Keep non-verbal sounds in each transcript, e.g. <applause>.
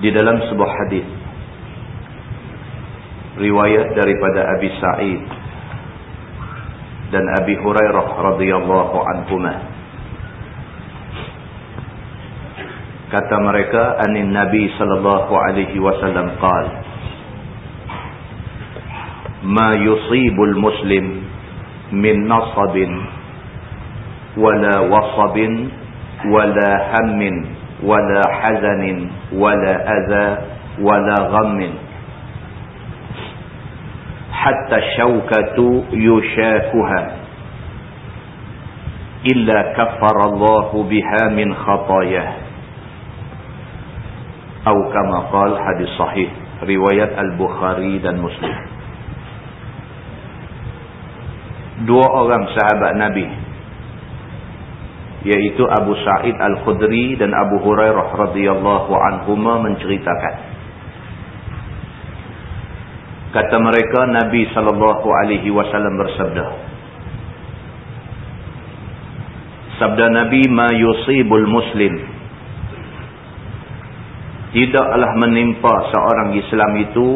di dalam sebuah hadis. Riwayat daripada Abi Sa'id dan Abi Hurairah radhiyallahu anhu kata mereka anin nabi sallallahu alaihi wasallam qaal ma yusibul muslim min nasabin wala wasabin wala hammin. ولا حزن ولا أذى ولا غم حتى الشوكة يشاكها إلا كفر الله بها من خطاياه أو كما قال حديث صحيح رواية البخاري dan مسلم dua orang sahabat Nabi yaitu Abu Sa'id Al-Khudri dan Abu Hurairah radhiyallahu anhuma menceritakan. Kata mereka Nabi sallallahu alaihi wasallam bersabda sabda Nabi ma yusibul muslim. Tidaklah menimpa seorang Islam itu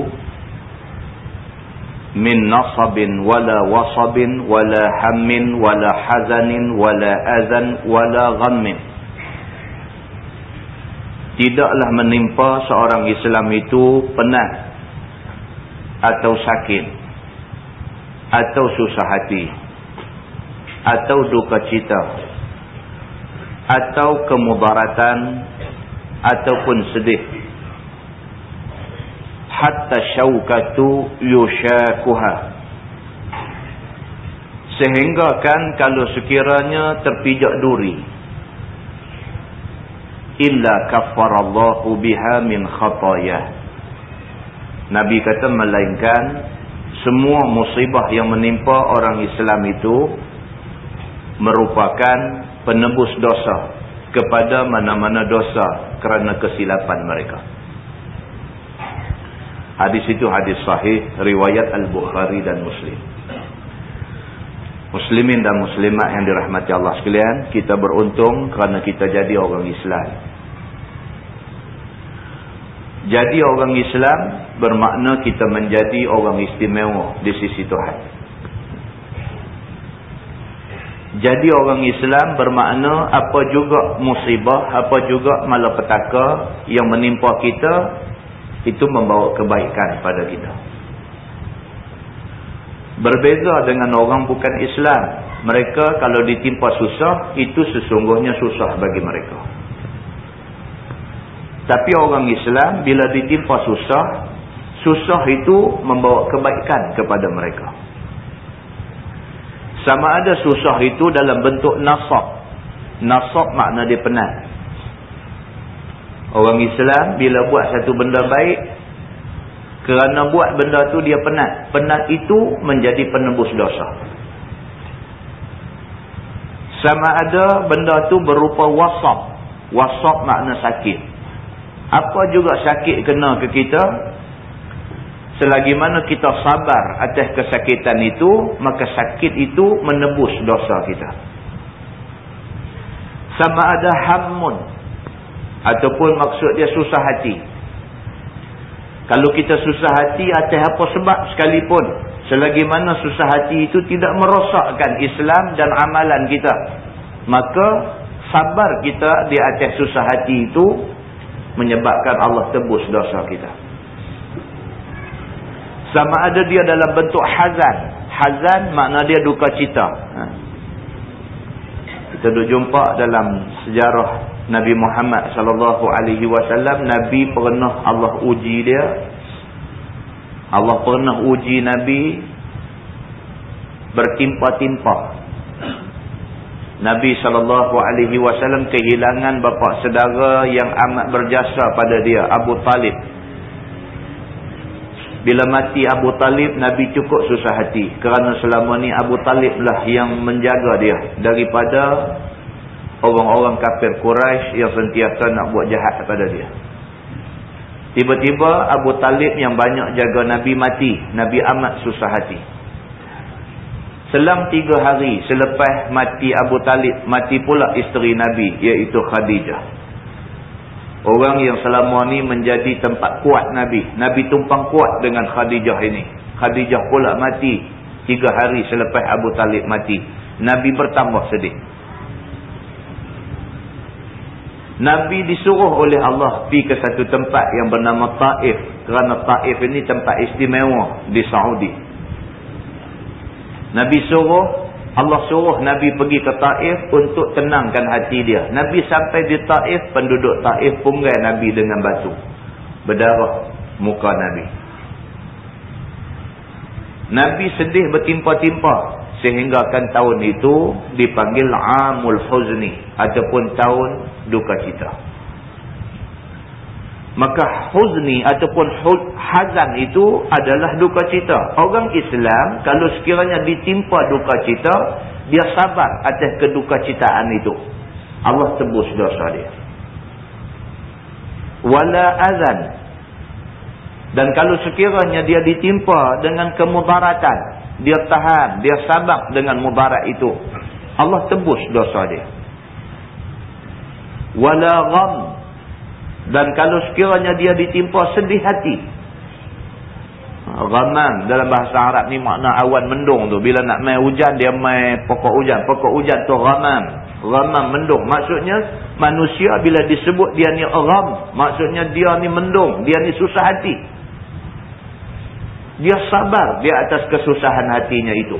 min nasabin wala wasabin wala hammin wala hazanin wala azan wala ghammin. Tidaklah menimpa seorang Islam itu penat atau sakit atau susah hati atau duka cita atau kemudaratan ataupun sedih hatta syaukatu yushakuha sehingga kan kalau sekiranya terpijak duri illa kaffarallahu biha min khataya Nabi kata melainkan semua musibah yang menimpa orang Islam itu merupakan penebus dosa kepada mana-mana dosa kerana kesilapan mereka. Hadis itu hadis sahih riwayat Al-Bukhari dan Muslim. Muslimin dan muslimat yang dirahmati Allah sekalian, kita beruntung kerana kita jadi orang Islam. Jadi orang Islam bermakna kita menjadi orang istimewa di sisi Tuhan. Jadi orang Islam bermakna apa juga musibah, apa juga malapetaka yang menimpa kita, itu membawa kebaikan pada kita. Berbeza dengan orang bukan Islam. Mereka kalau ditimpa susah, itu sesungguhnya susah bagi mereka. Tapi orang Islam bila ditimpa susah, susah itu membawa kebaikan kepada mereka. Sama ada susah itu dalam bentuk nasab. Nasab makna dia penat. Orang Islam bila buat satu benda baik kerana buat benda tu dia penat. Penat itu menjadi penembus dosa. Sama ada benda tu berupa wasab. Wasab makna sakit. Apa juga sakit kena ke kita selagi mana kita sabar atas kesakitan itu maka sakit itu menebus dosa kita. Sama ada hammun Ataupun maksud dia susah hati. Kalau kita susah hati atas apa sebab sekalipun. Selagi mana susah hati itu tidak merosakkan Islam dan amalan kita. Maka sabar kita di atas susah hati itu menyebabkan Allah tebus dosa kita. Sama ada dia dalam bentuk hazan. Hazan makna dia duka cita. Ha. Kita duk jumpa dalam sejarah Nabi Muhammad sallallahu alaihi wasallam Nabi pernah Allah uji dia. Allah pernah uji Nabi bertimpa-timpa. Nabi SAW kehilangan bapa saudara yang amat berjasa pada dia, Abu Talib. Bila mati Abu Talib, Nabi cukup susah hati. Kerana selama ni Abu Talib lah yang menjaga dia daripada orang-orang kafir Quraisy yang sentiasa nak buat jahat kepada dia. Tiba-tiba Abu Talib yang banyak jaga Nabi mati. Nabi amat susah hati. Selang tiga hari selepas mati Abu Talib, mati pula isteri Nabi, iaitu Khadijah. Orang yang selama ni menjadi tempat kuat Nabi. Nabi tumpang kuat dengan Khadijah ini. Khadijah pula mati tiga hari selepas Abu Talib mati. Nabi bertambah sedih. Nabi disuruh oleh Allah pergi ke satu tempat yang bernama Taif. Kerana Taif ini tempat istimewa di Saudi. Nabi suruh, Allah suruh Nabi pergi ke Taif untuk tenangkan hati dia. Nabi sampai di Taif, penduduk Taif punggai Nabi dengan batu. Berdarah muka Nabi. Nabi sedih bertimpa-timpa. Sehinggakan tahun itu dipanggil Amul Huzni. Ataupun tahun duka cita. Maka huzni ataupun hazan itu adalah duka cita. Orang Islam kalau sekiranya ditimpa duka cita, dia sabar atas keduka citaan itu. Allah tebus dosa dia. Wala azan. Dan kalau sekiranya dia ditimpa dengan kemudaratan, dia tahan, dia sabar dengan mudarat itu. Allah tebus dosa dia. Wala gham dan kalau sekiranya dia ditimpa sedih hati. Ghamam dalam bahasa Arab ni makna awan mendung tu. Bila nak main hujan dia main pokok hujan. Pokok hujan tu ghamam. Ghamam mendung. Maksudnya manusia bila disebut dia ni gham. Maksudnya dia ni mendung. Dia ni susah hati. Dia sabar di atas kesusahan hatinya itu.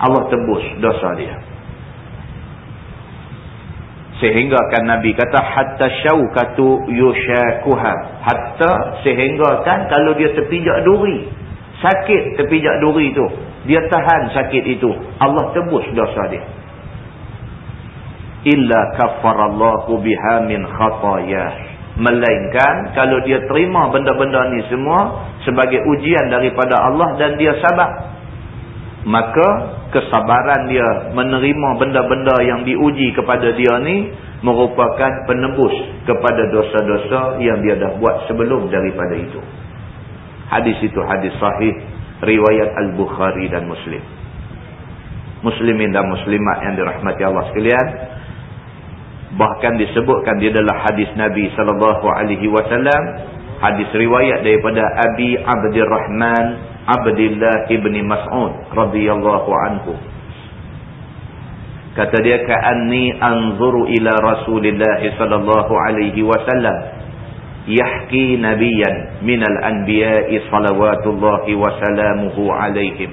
Allah tebus dosa dia. Sehingga kan Nabi kata hatta syaukatu yushakuha. Hatta sehingga kan kalau dia terpijak duri. Sakit terpijak duri itu. Dia tahan sakit itu. Allah tebus dosa dia. Illa kafarallahu biha min khatayah. Melainkan kalau dia terima benda-benda ni semua sebagai ujian daripada Allah dan dia sabar. Maka kesabaran dia menerima benda-benda yang diuji kepada dia ni merupakan penebus kepada dosa-dosa yang dia dah buat sebelum daripada itu. Hadis itu hadis sahih riwayat Al-Bukhari dan Muslim. Muslimin dan muslimat yang dirahmati Allah sekalian, bahkan disebutkan dia adalah hadis Nabi sallallahu alaihi wasallam, hadis riwayat daripada Abi Abdurrahman Abdullah ibn Mas'ud radhiyallahu anhu. Kata dia ka'anni anzuru ila Rasulillah sallallahu alaihi wasallam yahki nabiyyan minal anbiya'i salawatullahi wa salamuhu alaihim.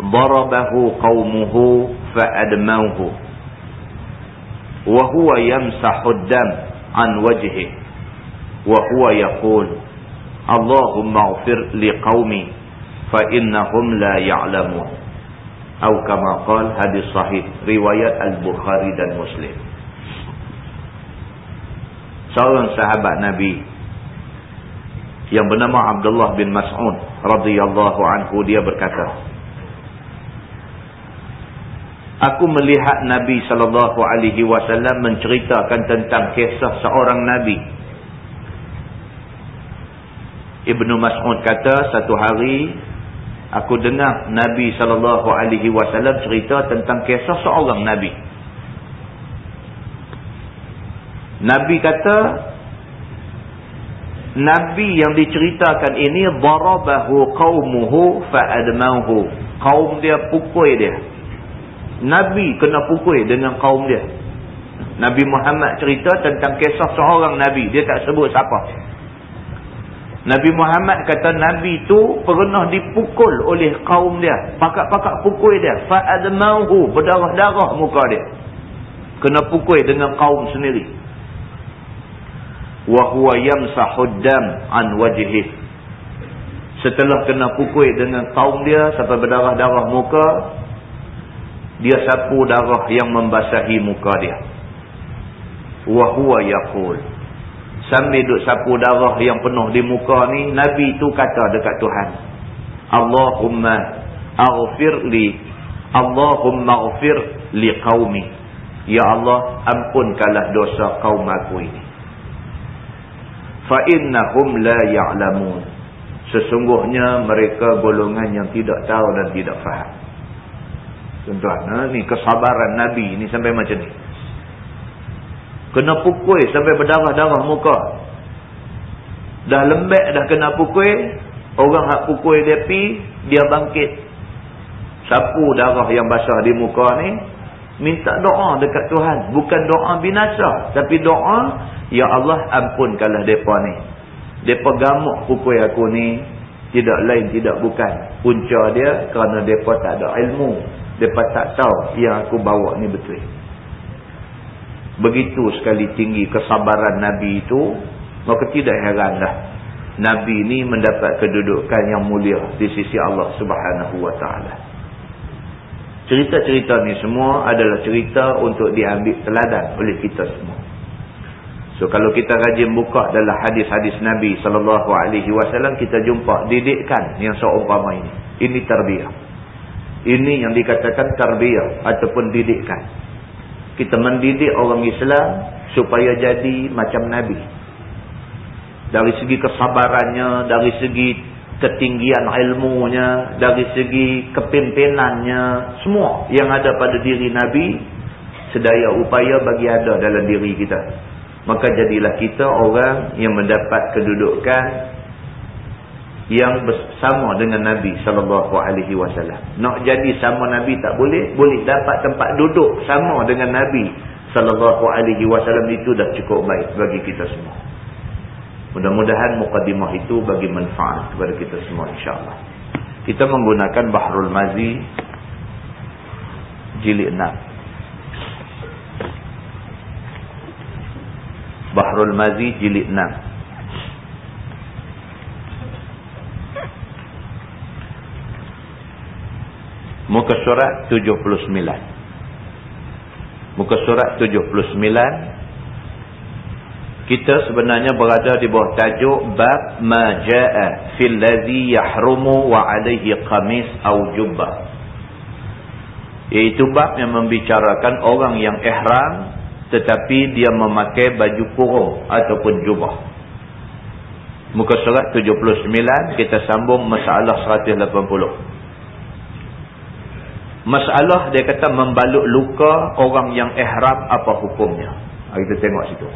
Darabahu qaumuhu fa'admauhu. Wa huwa yamsahu ad-dam an wajhihi. Wa huwa yaqul Allahumma ufir liqawmi fa innahum la ya'lamun. Atau kama qal hadis sahih riwayat Al-Bukhari dan Muslim. Seorang sahabat Nabi yang bernama Abdullah bin Mas'ud radhiyallahu anhu dia berkata Aku melihat Nabi sallallahu alaihi wasallam menceritakan tentang kisah seorang nabi Ibnu Mas'ud kata satu hari aku dengar Nabi sallallahu alaihi wasallam cerita tentang kisah seorang nabi. Nabi kata Nabi yang diceritakan ini darabahu qaumuhu fa'admahu. Kaum dia pukul dia. Nabi kena pukul dengan kaum dia. Nabi Muhammad cerita tentang kisah seorang nabi, dia tak sebut siapa. Nabi Muhammad kata Nabi tu pernah dipukul oleh kaum dia. Pakak-pakak pukul dia. Fa'admahu. Berdarah-darah muka dia. Kena pukul dengan kaum sendiri. Wahuwa yamsahuddam an wajihih. Setelah kena pukul dengan kaum dia sampai berdarah-darah muka. Dia sapu darah yang membasahi muka dia. Wahuwa yakul sambil duk sapu darah yang penuh di muka ni nabi tu kata dekat Tuhan Allahumma aghfir li Allahumma aghfir li qaumi. Ya Allah ampunkanlah dosa kaum aku ini. Fa innahum la ya'lamun. Sesungguhnya mereka golongan yang tidak tahu dan tidak faham. Tuan-tuan ha? ni kesabaran nabi ni sampai macam ni Kena pukul sampai berdarah-darah muka. Dah lembek dah kena pukul. Orang hak pukul dia pi, dia bangkit. Sapu darah yang basah di muka ni. Minta doa dekat Tuhan. Bukan doa binasa. Tapi doa, Ya Allah ampunkanlah mereka ni. Mereka gamuk pukul aku ni. Tidak lain, tidak bukan. Punca dia kerana mereka tak ada ilmu. Mereka tak tahu yang aku bawa ni betul. Begitu sekali tinggi kesabaran Nabi itu. Maka tidak heranlah. Nabi ini mendapat kedudukan yang mulia di sisi Allah subhanahu wa ta'ala. Cerita-cerita ni semua adalah cerita untuk diambil teladan oleh kita semua. So kalau kita rajin buka dalam hadis-hadis Nabi sallallahu alaihi wasallam kita jumpa didikan yang seumpama ini. Ini tarbiyah. Ini yang dikatakan tarbiyah ataupun didikan kita mendidik orang Islam supaya jadi macam Nabi. Dari segi kesabarannya, dari segi ketinggian ilmunya, dari segi kepimpinannya, semua yang ada pada diri Nabi, sedaya upaya bagi ada dalam diri kita. Maka jadilah kita orang yang mendapat kedudukan yang bersama dengan Nabi sallallahu alaihi wasallam. Nak jadi sama Nabi tak boleh, boleh dapat tempat duduk sama dengan Nabi sallallahu alaihi wasallam itu dah cukup baik bagi kita semua. Mudah-mudahan mukadimah itu bagi manfaat kepada kita semua insya-Allah. Kita menggunakan Bahrul Mazi jilid 6. Bahrul Mazi jilid 6. Muka surat 79. Muka surat 79. Kita sebenarnya berada di bawah tajuk bab ma jaa fil ladzi yahrumu wa alayhi qamis aw jubbah. Iaitu bab yang membicarakan orang yang ihram tetapi dia memakai baju kurung ataupun jubah. Muka surat 79 kita sambung masalah 180. Masalah dia kata membalut luka orang yang ihram apa hukumnya. Ha, kita tengok situ.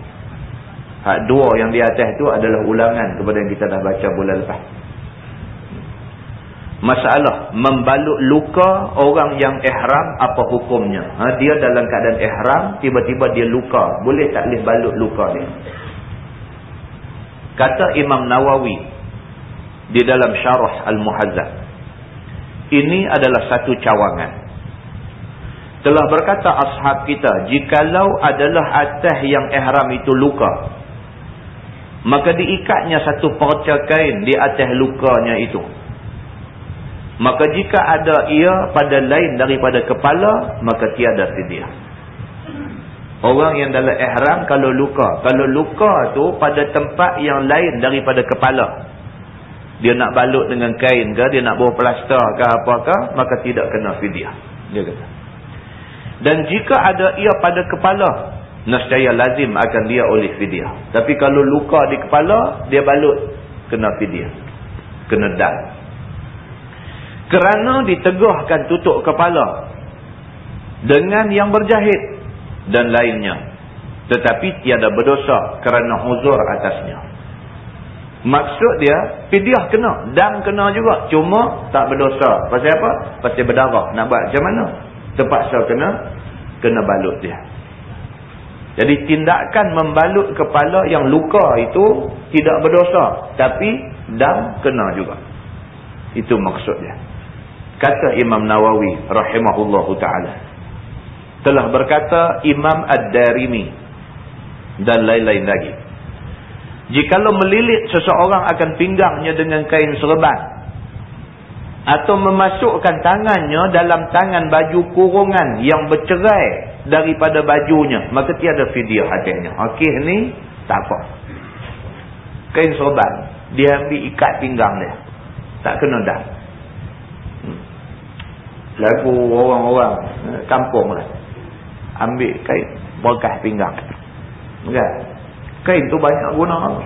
Hak dua yang di atas itu adalah ulangan kepada yang kita dah baca bulan lepas. Masalah membalut luka orang yang ihram apa hukumnya. Ha, dia dalam keadaan ihram tiba-tiba dia luka. Boleh tak boleh balut luka dia. Kata Imam Nawawi di dalam syarah Al-Muhazzab. Ini adalah satu cawangan. Telah berkata ashab kita jikalau adalah atas yang ihram itu luka maka diikatnya satu perca kain di atas lukanya itu. Maka jika ada ia pada lain daripada kepala maka tiada fidyah. Orang yang dalam ihram kalau luka kalau luka tu pada tempat yang lain daripada kepala dia nak balut dengan kain ke dia nak bawa plaster ke apakah maka tidak kena fidyah dia kata dan jika ada ia pada kepala, nescaya lazim akan dia oleh fidyah. Tapi kalau luka di kepala, dia balut kena fidyah. Kena dam. Kerana ditegahkan tutup kepala dengan yang berjahit dan lainnya. Tetapi tiada berdosa kerana huzur atasnya. Maksud dia, fidyah kena. Dam kena juga. Cuma tak berdosa. Pasal apa? Pasal berdarah. Nak buat macam mana? terpaksa kena kena balut dia Jadi tindakan membalut kepala yang luka itu tidak berdosa. Tapi dam kena juga. Itu maksudnya. Kata Imam Nawawi rahimahullahu ta'ala. Telah berkata Imam Ad-Darimi. Dan lain-lain lagi. Jikalau melilit seseorang akan pinggangnya dengan kain serban. Atau memasukkan tangannya dalam tangan baju kurungan yang bercerai daripada bajunya. Maka tiada fidyah hatinya. Okey ni tak apa. Kain sorban dia ambil ikat pinggang dia. Tak kena dah hmm. lagu orang-orang eh, kampung lah. Ambil kain bekas pinggang. Kan kain tu banyak guna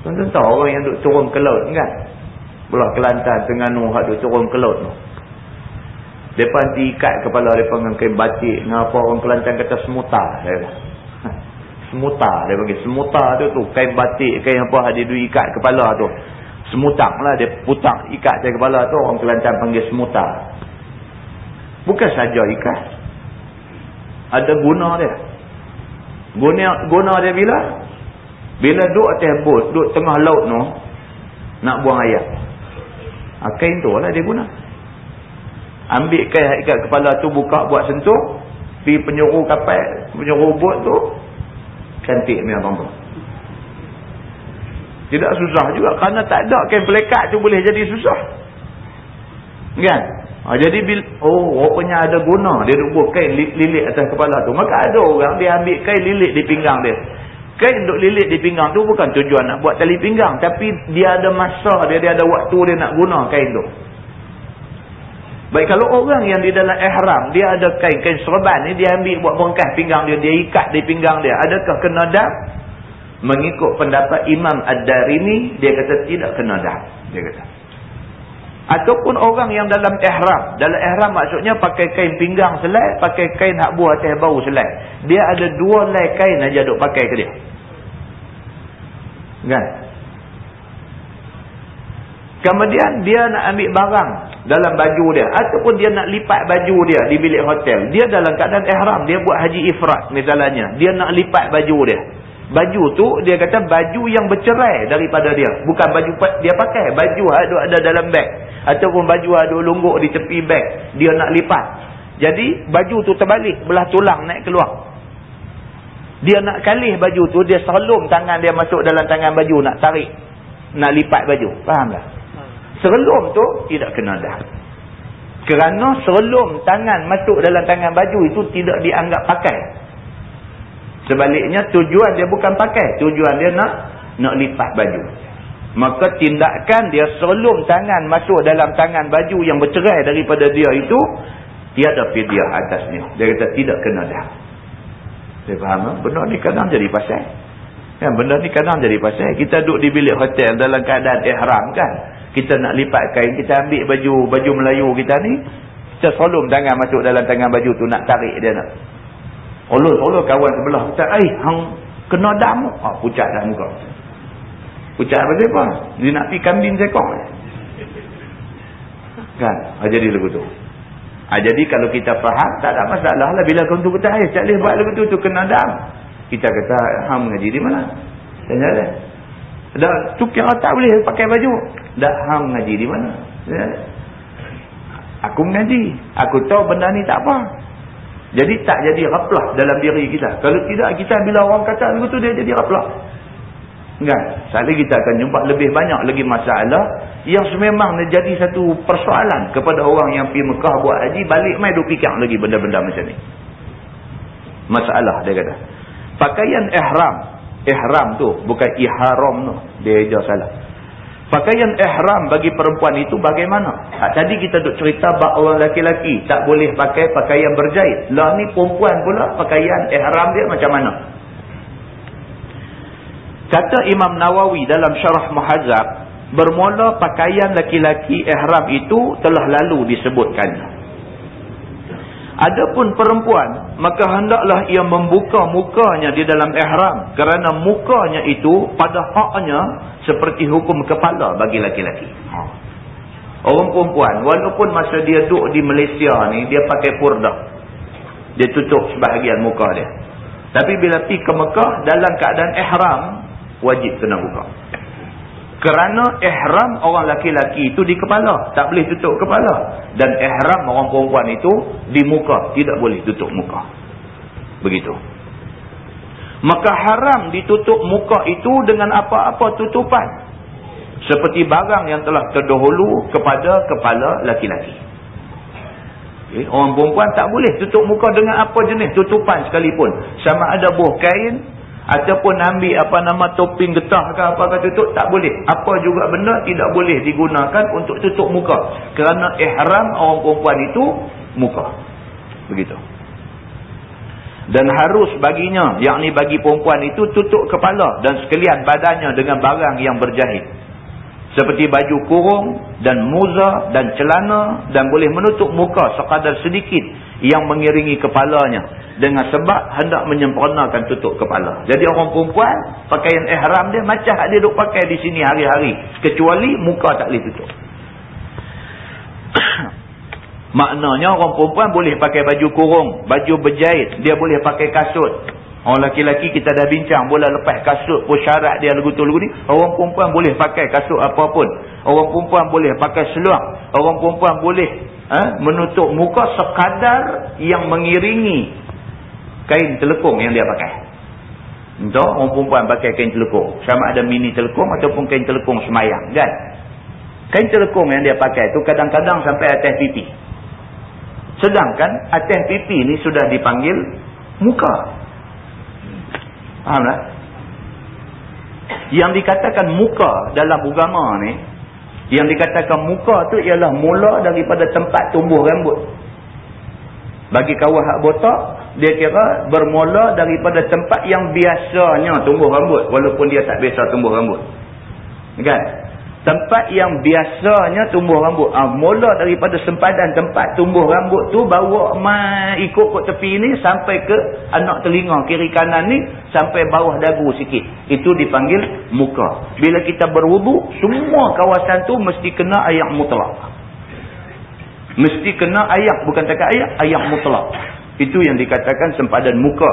tuan-tuan tahu orang yang duduk turun ke laut kan Belah Kelantan, Terengganu, hak duk turun ke laut tu. Depan ikat kepala depa dengan kain batik, ngapa orang Kelantan kata semuta, dia <laughs> Semuta, dia panggil semuta tu tu, kain batik, kain apa dia duk ikat kepala tu. Semutang lah, dia putang ikat dia kepala tu, orang Kelantan panggil semuta. Bukan saja ikat. Ada guna dia. Guna guna dia bila? Bila duduk atas bot, duduk tengah laut tu, nak buang air. Ha, kain tu lah dia guna. Ambil kain ikat kepala tu buka buat sentuh. Pergi penyuruh kapal, penyuruh bot tu. Cantik ni abang tu. Tidak susah juga. Kerana tak ada kain pelekat tu boleh jadi susah. Kan? Ha, jadi, bil oh rupanya ada guna. Dia duk buat kain lilit atas kepala tu. Maka ada orang dia ambil kain lilit di pinggang dia. Kain duk lilit di pinggang tu bukan tujuan nak buat tali pinggang. Tapi dia ada masa dia, dia ada waktu dia nak guna kain tu. Baik kalau orang yang di dalam ihram, dia ada kain-kain serban ni, dia ambil buat bongkah pinggang dia, dia ikat di pinggang dia. Adakah kena dah? Mengikut pendapat Imam Ad-Darini, dia kata tidak kena dah. Dia kata. Ataupun orang yang dalam ihram. Dalam ihram maksudnya pakai kain pinggang selai, pakai kain hak buah atas bau selai. Dia ada dua lay kain aja duk pakai ke dia. Kan? Kemudian dia nak ambil barang dalam baju dia. Ataupun dia nak lipat baju dia di bilik hotel. Dia dalam keadaan ihram. Dia buat haji ifrat misalnya. Dia nak lipat baju dia. Baju tu dia kata baju yang bercerai daripada dia. Bukan baju dia pakai. Baju ada dalam beg. Ataupun baju ada lungguk di tepi beg. Dia nak lipat. Jadi baju tu terbalik. Belah tulang naik keluar. Dia nak kalih baju tu. Dia serlum tangan dia masuk dalam tangan baju. Nak tarik. Nak lipat baju. Faham tak? Serlum tu tidak kena dah. Kerana serlum tangan masuk dalam tangan baju itu tidak dianggap pakai. Sebaliknya tujuan dia bukan pakai. Tujuan dia nak nak lipat baju. Maka tindakan dia selum tangan masuk dalam tangan baju yang bercerai daripada dia itu. Tiada fidyah atasnya. Dia kata tidak kena dah. Saya faham? Benda ni kadang jadi pasal. Kan? Benda ni kadang jadi pasal. Kita duduk di bilik hotel dalam keadaan ihram kan. Kita nak lipat kain. Kita ambil baju baju Melayu kita ni. Kita selum tangan masuk dalam tangan baju tu nak tarik dia nak. Allah-Allah kawan sebelah kata, eh, hang kena dam. Ha, pucat dah muka. Pucat apa dia apa? Dia nak pergi kambing sekong. Kan? Ha, jadi lagu tu. Ha, jadi kalau kita faham, tak ada masalah lah. Bila kau tu kata, eh, tak boleh buat lagu tu, tu kena dam. Kita kata, hang mengaji di mana? Tanya dia. Dah, tu kira tak boleh pakai baju. Dah, hang mengaji di mana? Tanya Aku mengaji. Aku tahu benda ni tak apa. Jadi tak jadi raplah dalam diri kita. Kalau tidak kita bila orang kata begitu dia jadi raplah. Kan? Sekali kita akan jumpa lebih banyak lagi masalah yang sememang jadi satu persoalan kepada orang yang pergi Mekah buat haji balik mai duk fikir lagi benda-benda macam ni. Masalah dia kata. Pakaian ihram, ihram tu bukan ihram tu. Dia ajar salah. Pakaian ihram bagi perempuan itu bagaimana? Ha, tadi kita duk cerita orang lelaki-lelaki tak boleh pakai pakaian berjahit. Lah ni perempuan pula pakaian ihram dia macam mana? Kata Imam Nawawi dalam syarah Muhazzab, bermula pakaian lelaki-lelaki ihram itu telah lalu disebutkan. Adapun perempuan, maka hendaklah ia membuka mukanya di dalam ihram. Kerana mukanya itu pada haknya seperti hukum kepala bagi laki-laki. Ha. Orang perempuan, walaupun masa dia duduk di Malaysia ni, dia pakai purdah. Dia tutup sebahagian muka dia. Tapi bila pergi ke Mekah dalam keadaan ihram, wajib kena buka. Kerana ihram orang laki-laki itu di kepala. Tak boleh tutup kepala. Dan ihram orang perempuan itu di muka. Tidak boleh tutup muka. Begitu. Maka haram ditutup muka itu dengan apa-apa tutupan. Seperti barang yang telah terdahulu kepada kepala laki-laki. Okay. Orang perempuan tak boleh tutup muka dengan apa jenis tutupan sekalipun. Sama ada buah kain ataupun ambil apa nama toping getah ke apa ke tutup tak boleh. Apa juga benda tidak boleh digunakan untuk tutup muka. Kerana ihram orang perempuan itu muka. Begitu. Dan harus baginya yakni bagi perempuan itu tutup kepala dan sekalian badannya dengan barang yang berjahit. Seperti baju kurung dan muza dan celana dan boleh menutup muka sekadar sedikit yang mengiringi kepalanya dengan sebab hendak menyempurnakan tutup kepala. Jadi orang perempuan pakaian ihram dia macam dia duk pakai di sini hari-hari kecuali muka tak boleh tutup. <coughs> Maknanya orang perempuan boleh pakai baju kurung, baju berjahit, dia boleh pakai kasut. Orang laki-laki kita dah bincang boleh lepas kasut pun syarat dia lagu tu lagu ni. Orang perempuan boleh pakai kasut apapun. Orang perempuan boleh pakai seluar. Orang perempuan boleh eh, menutup muka sekadar yang mengiringi kain telekung yang dia pakai. Untuk orang perempuan pakai kain telekung. Sama ada mini telekung ataupun kain telekung semayang. Kan? Kain telekung yang dia pakai tu kadang-kadang sampai atas pipi. Sedangkan atas pipi ni sudah dipanggil muka. Faham tak? Yang dikatakan muka dalam agama ni. Yang dikatakan muka tu ialah mula daripada tempat tumbuh rambut. Bagi kawah hak botak, dia kira bermula daripada tempat yang biasanya tumbuh rambut. Walaupun dia tak biasa tumbuh rambut. Kan? Tempat yang biasanya tumbuh rambut. Ha, mula daripada sempadan tempat tumbuh rambut tu, bawa mai ikut ke tepi ni sampai ke anak telinga kiri kanan ni, sampai bawah dagu sikit. Itu dipanggil muka. Bila kita berwuduk, semua kawasan tu mesti kena ayak mutlak. Mesti kena ayak. Bukan takat ayak. Ayak mutlak. Itu yang dikatakan sempadan muka.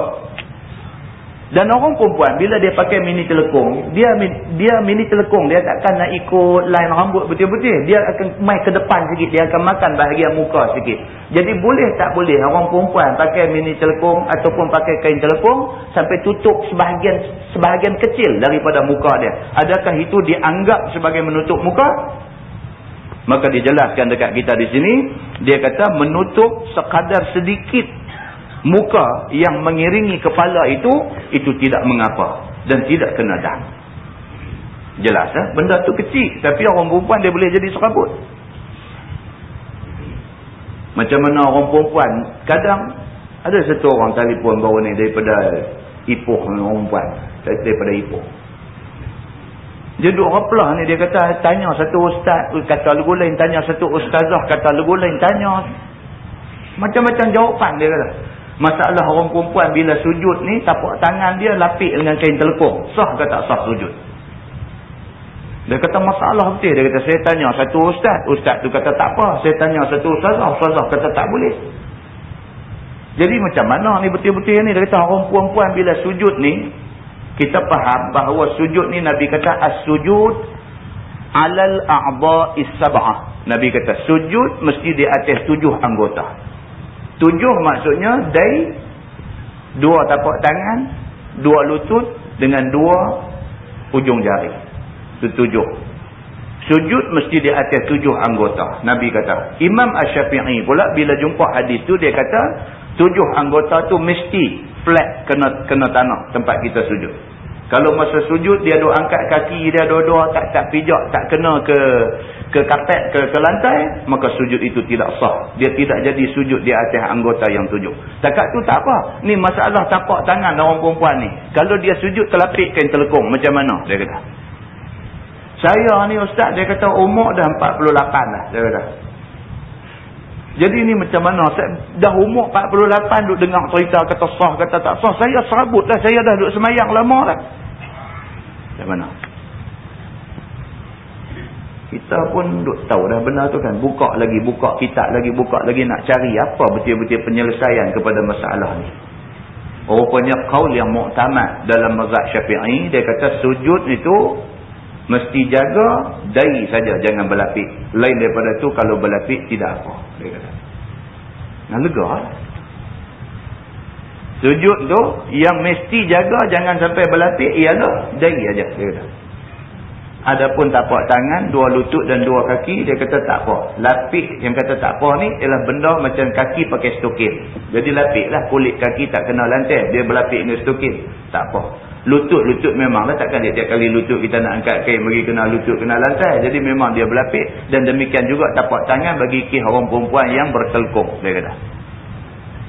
Dan orang perempuan bila dia pakai mini telekong. Dia dia mini telekong. Dia takkan nak ikut line rambut betul-betul. Dia akan main ke depan sikit. Dia akan makan bahagian muka sikit. Jadi boleh tak boleh orang perempuan pakai mini telekong. Ataupun pakai kain telekong. Sampai tutup sebahagian sebahagian kecil daripada muka dia. Adakah itu dianggap sebagai menutup muka? Maka dijelaskan dekat kita di sini, dia kata menutup sekadar sedikit muka yang mengiringi kepala itu, itu tidak mengapa dan tidak kena dam. Jelas eh? benda tu kecil tapi orang perempuan dia boleh jadi serabut. Macam mana orang perempuan, kadang ada satu orang telefon baru ni daripada Ipoh orang perempuan, daripada Ipoh. Dia duduk raplah ni. Dia kata tanya satu ustaz. Kata lagu lain tanya satu ustazah. Kata lagu lain tanya. Macam-macam jawapan dia kata. Masalah orang perempuan bila sujud ni. Tapak tangan dia lapik dengan kain telekong. Sah ke tak sah sujud? Dia kata masalah betul. Dia kata saya tanya satu ustaz. Ustaz tu kata tak apa. Saya tanya satu ustazah. Ustazah kata tak boleh. Jadi macam mana ni betul-betul ni. Dia kata orang perempuan bila sujud ni kita faham bahawa sujud ni Nabi kata as-sujud alal a'ba'is sab'ah. Nabi kata sujud mesti di atas tujuh anggota. Tujuh maksudnya dari dua tapak tangan, dua lutut dengan dua ujung jari. Itu tujuh. Sujud mesti di atas tujuh anggota. Nabi kata. Imam Ash-Syafi'i pula bila jumpa hadis tu dia kata tujuh anggota tu mesti flat kena kena tanah tempat kita sujud. Kalau masa sujud dia duk angkat kaki dia dua-dua tak tak pijak tak kena ke ke kapet ke ke lantai maka sujud itu tidak sah. Dia tidak jadi sujud di atas anggota yang tujuh. Takat tu tak apa. Ni masalah tapak tangan orang perempuan ni. Kalau dia sujud kelapik kain telekong macam mana dia kata. Saya ni ustaz dia kata umur dah 48 dah dia kata. Jadi ni macam mana? Saya dah umur 48 duk dengar cerita kata sah, kata tak sah. Saya serabut dah. Saya dah duk semayang lama dah. Macam mana? Kita pun duk tahu dah benda tu kan. Buka lagi, buka kitab lagi, buka lagi nak cari apa betul-betul penyelesaian kepada masalah ni. rupanya kaul yang muktamad dalam mazhab syafi'i dia kata sujud itu mesti jaga dari saja jangan berlapik lain daripada tu kalau berlapik tidak apa dia kata nak lega sujud tu yang mesti jaga jangan sampai berlapik ialah dari saja dia kata Adapun tapak tangan, dua lutut dan dua kaki, dia kata tak apa. Lapik yang kata tak apa ni ialah benda macam kaki pakai stokin. Jadi lapik lah kulit kaki tak kena lantai. Dia berlapik dengan stokin. Tak apa. Lutut-lutut memanglah takkan dia tiap kali lutut kita nak angkat kain bagi kena lutut kena lantai. Jadi memang dia berlapik. Dan demikian juga tapak tangan bagi kih orang perempuan yang bertelkung. Dia kata.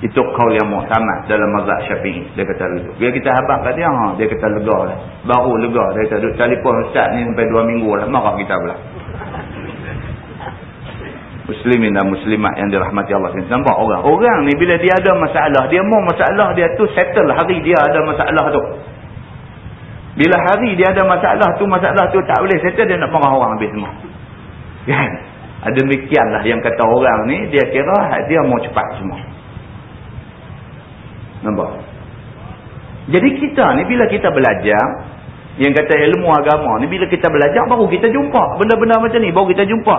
Itu kaul yang muhtamad dalam mazhab syafi'i. Dia kata begitu. Bila kita habak kat dia, ha, dia kata lega lah. Baru lega. Dia kata, duduk telefon ustaz ni sampai dua minggu lah. Marah kita pula. Muslimin dan muslimat yang dirahmati Allah. Nampak orang. Orang ni bila dia ada masalah, dia mau masalah dia tu settle hari dia ada masalah tu. Bila hari dia ada masalah tu, masalah tu tak boleh settle, dia nak marah orang habis semua. Kan? Ada demikianlah yang kata orang ni, dia kira dia mau cepat semua. Nampak? Jadi kita ni bila kita belajar, yang kata ilmu agama ni bila kita belajar baru kita jumpa. Benda-benda macam ni baru kita jumpa.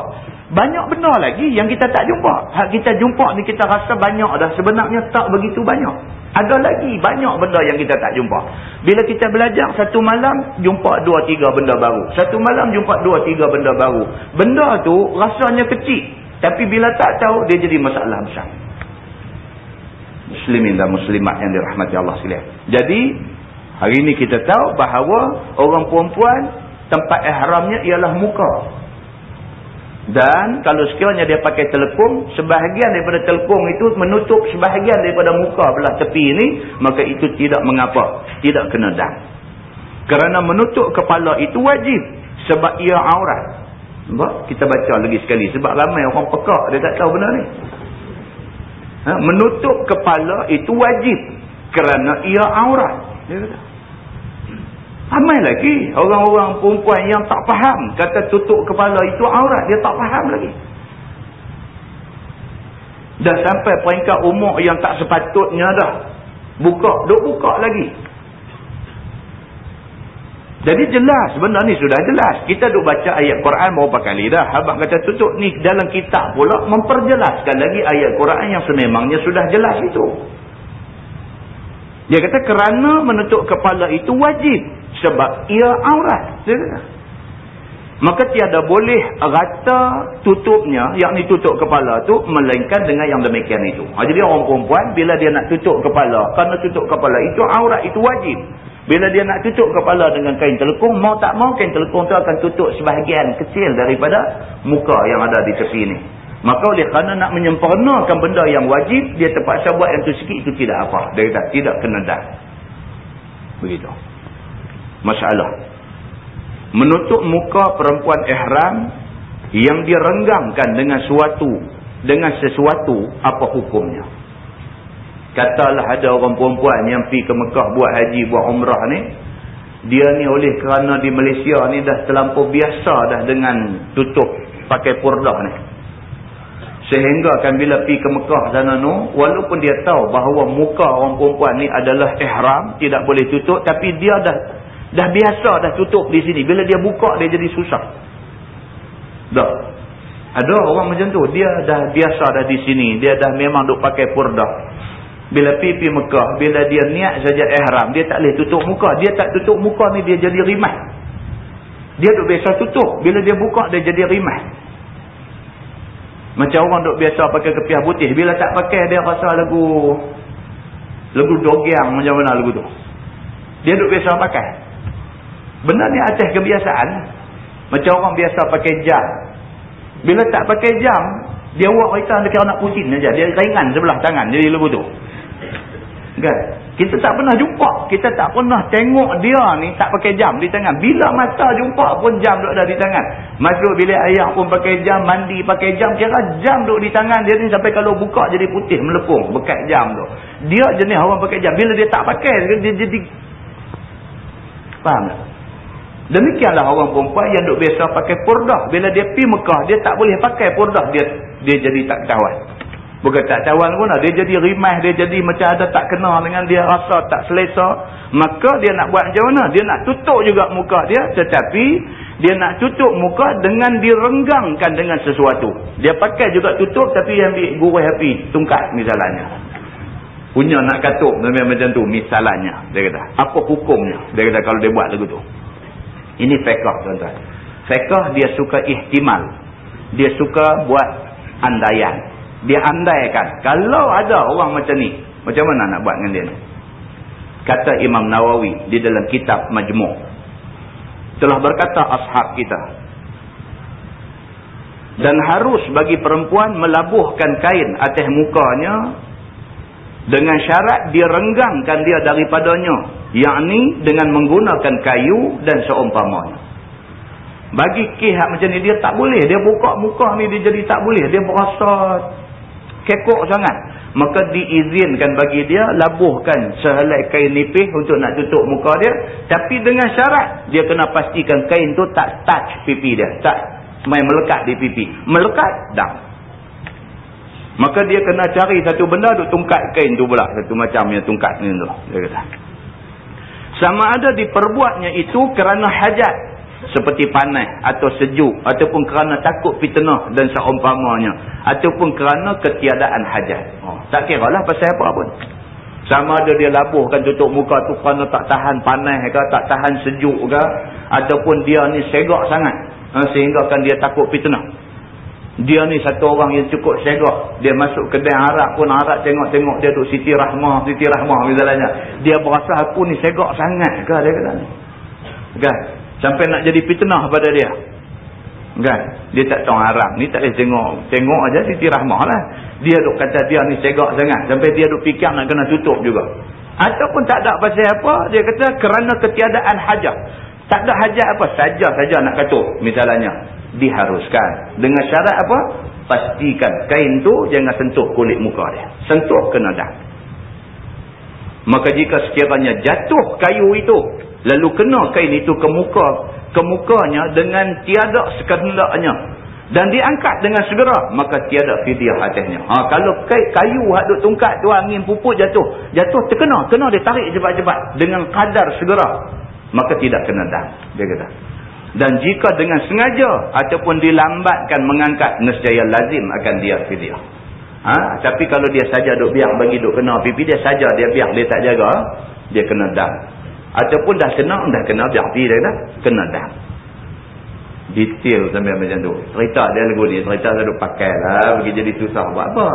Banyak benda lagi yang kita tak jumpa. Hak kita jumpa ni kita rasa banyak dah. Sebenarnya tak begitu banyak. Ada lagi banyak benda yang kita tak jumpa. Bila kita belajar satu malam, jumpa dua tiga benda baru. Satu malam jumpa dua tiga benda baru. Benda tu rasanya kecil. Tapi bila tak tahu, dia jadi masalah besar muslimin dan muslimat yang dirahmati Allah sekalian. Jadi hari ini kita tahu bahawa orang perempuan tempat ihramnya ialah muka. Dan kalau sekiranya dia pakai telekung, sebahagian daripada telekung itu menutup sebahagian daripada muka belah tepi ini, maka itu tidak mengapa, tidak kena dam. Kerana menutup kepala itu wajib sebab ia aurat. Nampak? Kita baca lagi sekali sebab ramai orang pekak dia tak tahu benda ni ha, menutup kepala itu wajib kerana ia aurat dia kata ramai lagi orang-orang perempuan yang tak faham kata tutup kepala itu aurat dia tak faham lagi dah sampai peringkat umur yang tak sepatutnya dah buka, duk buka lagi jadi jelas, benda ni sudah jelas. Kita duk baca ayat Quran berapa kali dah. Habang kata tutup ni dalam kitab pula memperjelaskan lagi ayat Quran yang sememangnya sudah jelas itu. Dia kata kerana menutup kepala itu wajib. Sebab ia aurat. Maka tiada boleh rata tutupnya, yang tutup kepala tu melainkan dengan yang demikian itu. Ha, jadi orang perempuan bila dia nak tutup kepala, kerana tutup kepala itu aurat, itu wajib. Bila dia nak tutup kepala dengan kain telekung, mau tak mau kain telekung tu akan tutup sebahagian kecil daripada muka yang ada di tepi ni. Maka oleh kerana nak menyempurnakan benda yang wajib, dia terpaksa buat yang tu sikit, itu tidak apa. Dia kata, tidak kena dah. Begitu. Masalah. Menutup muka perempuan ihram yang direnggangkan dengan suatu, dengan sesuatu, apa hukumnya? Katalah ada orang perempuan yang pergi ke Mekah buat haji, buat umrah ni. Dia ni oleh kerana di Malaysia ni dah terlampau biasa dah dengan tutup pakai purdah ni. Sehingga kan bila pergi ke Mekah sana tu, walaupun dia tahu bahawa muka orang perempuan ni adalah ihram, tidak boleh tutup. Tapi dia dah dah biasa dah tutup di sini. Bila dia buka, dia jadi susah. Dah. Ada orang macam tu. Dia dah biasa dah di sini. Dia dah memang duk pakai purdah. Bila pipi Mekah, bila dia niat saja ihram, dia tak boleh tutup muka. Dia tak tutup muka ni, dia jadi rimah. Dia duk biasa tutup. Bila dia buka, dia jadi rimah. Macam orang duk biasa pakai kepiah putih. Bila tak pakai, dia rasa lagu lagu dogiang macam mana lagu tu. Dia duk biasa pakai. Benda ni atas kebiasaan. Macam orang biasa pakai jam. Bila tak pakai jam, dia buat kereta dia kira nak putin saja. Dia ringan sebelah tangan. Jadi lagu tu. Kan? Kita tak pernah jumpa. Kita tak pernah tengok dia ni tak pakai jam di tangan. Bila mata jumpa pun jam duduk ada di tangan. Masuk bilik ayah pun pakai jam, mandi pakai jam. Kira jam duduk di tangan dia ni sampai kalau buka jadi putih melepung. Bekat jam tu. Dia jenis orang pakai jam. Bila dia tak pakai, dia jadi... Faham tak? Demikianlah orang perempuan yang duduk biasa pakai purdah. Bila dia pergi Mekah, dia tak boleh pakai purdah. Dia dia jadi tak ketahuan. Bukan tak tawan pun lah. Dia jadi rimah, dia jadi macam ada tak kena dengan dia rasa tak selesa. Maka dia nak buat macam mana? Dia nak tutup juga muka dia. Tetapi dia nak tutup muka dengan direnggangkan dengan sesuatu. Dia pakai juga tutup tapi dia ambil gurih api, tungkat misalnya. Punya nak katuk macam tu misalnya. Dia kata, apa hukumnya? Dia kata kalau dia buat lagu tu. Ini fekah tuan-tuan. Fekah dia suka ihtimal. Dia suka buat andaian dia andaikan kalau ada orang macam ni macam mana nak buat dengan dia kata Imam Nawawi di dalam kitab Majmu' telah berkata ashab kita. Dan harus bagi perempuan melabuhkan kain atas mukanya dengan syarat direnggangkan dia daripadanya yakni dengan menggunakan kayu dan seumpamanya. Bagi kihak macam ni dia tak boleh. Dia buka muka ni dia jadi tak boleh. Dia berasa kekok sangat. Maka diizinkan bagi dia labuhkan sehelai kain nipis untuk nak tutup muka dia. Tapi dengan syarat dia kena pastikan kain tu tak touch pipi dia. Tak main melekat di pipi. Melekat dah maka dia kena cari satu benda untuk tungkat kain tu pula. Satu macam yang tungkat ni tu dia kata. Sama ada diperbuatnya itu kerana hajat seperti panas atau sejuk ataupun kerana takut fitnah dan seumpamanya ataupun kerana ketiadaan hajat. Oh, tak kira lah pasal apa pun. Sama ada dia labuhkan tutup muka tu kerana tak tahan panas ke tak tahan sejuk ke ataupun dia ni segak sangat. Ha, sehingga kan dia takut fitnah. Dia ni satu orang yang cukup segak. Dia masuk kedai harap pun harap tengok-tengok dia tu Siti Rahmah Siti Rahmah misalnya. Dia berasa aku ni segak sangat ke dia kata ni. Kan Sampai nak jadi fitnah pada dia. Kan? Dia tak tahu haram. Ni tak boleh tengok. Tengok aja Siti Rahmah lah. Dia duk kata dia ni segak sangat. Sampai dia duk fikir nak kena tutup juga. Ataupun tak ada pasal apa. Dia kata kerana ketiadaan hajat. Tak ada hajat apa. Saja-saja nak katuk. Misalnya. Diharuskan. Dengan syarat apa? Pastikan kain tu jangan sentuh kulit muka dia. Sentuh kena dah. Maka jika sekiranya jatuh kayu itu lalu kena kain itu ke muka. Ke mukanya dengan tiada sekendaknya dan diangkat dengan segera maka tiada fidyah atasnya ha, kalau kayu hadut tungkat tu angin pupuk jatuh. Jatuh terkena kena dia tarik cepat-cepat dengan kadar segera. Maka tidak kena dah. Dia kata. Dan jika dengan sengaja ataupun dilambatkan mengangkat nescaya lazim akan dia fidyah ha? tapi kalau dia saja duk biar bagi duk kena pipi dia saja dia biar dia tak jaga dia kena dah Ataupun dah kena, dah kena berarti dah dah. Kena dah. Detail sampai macam tu. Cerita dia lagu ni. Cerita dia duk pakai lah. Bagi jadi susah buat apa.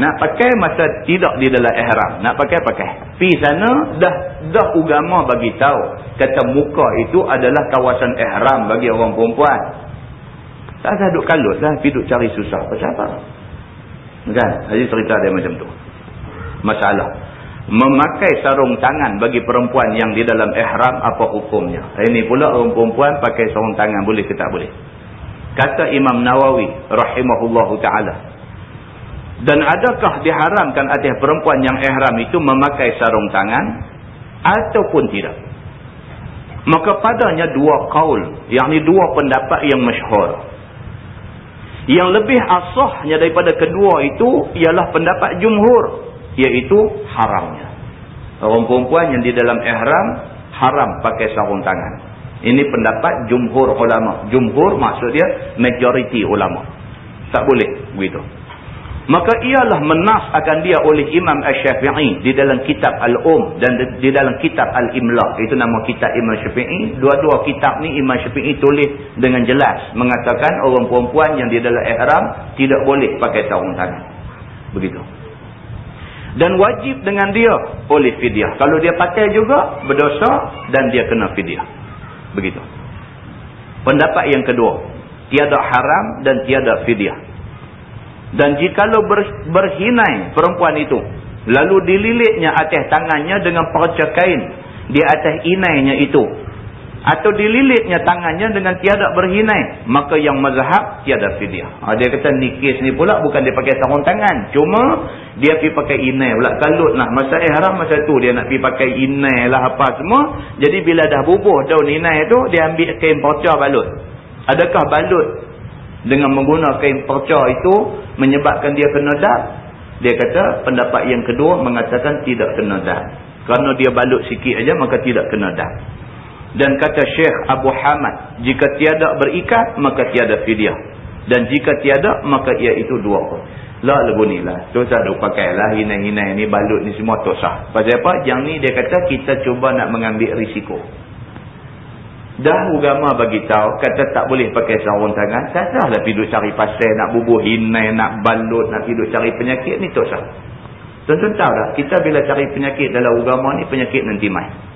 Nak pakai masa tidak di dalam ihram. Nak pakai, pakai. Pi sana, dah dah ugama bagi tahu Kata muka itu adalah kawasan ihram bagi orang perempuan. Tak ada duk kalut lah. Pergi duk cari susah. Pasal apa? Kan? Jadi cerita dia macam tu. Masalah memakai sarung tangan bagi perempuan yang di dalam ihram apa hukumnya. Ini pula orang perempuan pakai sarung tangan boleh ke tak boleh? Kata Imam Nawawi rahimahullahu ta'ala. Dan adakah diharamkan atas perempuan yang ihram itu memakai sarung tangan ataupun tidak? Maka padanya dua kaul yakni dua pendapat yang masyhur. Yang lebih asahnya daripada kedua itu ialah pendapat jumhur iaitu haramnya. Orang perempuan yang di dalam ihram haram pakai sarung tangan. Ini pendapat jumhur ulama. Jumhur maksud dia majoriti ulama. Tak boleh begitu. Maka ialah menas akan dia oleh Imam Ash-Syafi'i di dalam kitab Al-Um dan di dalam kitab Al-Imla. Itu nama kitab Imam Syafi'i. Dua-dua kitab ni Imam Syafi'i tulis dengan jelas. Mengatakan orang perempuan yang di dalam ihram tidak boleh pakai sarung tangan. Begitu dan wajib dengan dia oleh fidyah. Kalau dia pakai juga berdosa dan dia kena fidyah. Begitu. Pendapat yang kedua, tiada haram dan tiada fidyah. Dan jikalau ber, berhinai perempuan itu, lalu dililitnya atas tangannya dengan perca kain di atas inainya itu, atau dililitnya tangannya dengan tiada berhinai. Maka yang mazhab tiada fidyah. Ha, dia kata ni kes ni pula bukan dia pakai sarung tangan. Cuma dia pergi pakai inai pula. Kalut lah. Masa ihram masa tu dia nak pergi pakai inai lah apa semua. Jadi bila dah bubuh daun inai tu dia ambil kain pocah balut. Adakah balut dengan menggunakan kain perca itu menyebabkan dia kena dam dia kata pendapat yang kedua mengatakan tidak kena dam kerana dia balut sikit aja maka tidak kena dam dan kata Syekh Abu Hamad jika tiada berikat maka tiada fidyah. Dan jika tiada maka ia itu dua pun lah lagu ni lah. Tu tak ada pakai lah hinai-hinai ni balut ni semua tak sah. Pasal apa? Yang ni dia kata kita cuba nak mengambil risiko. Dah agama bagi tahu kata tak boleh pakai sarung tangan tak sah lah pergi cari pasal nak bubuh hinai nak balut nak pergi cari penyakit ni tak sah. Tuan-tuan tahu tak kita bila cari penyakit dalam agama ni penyakit nanti mai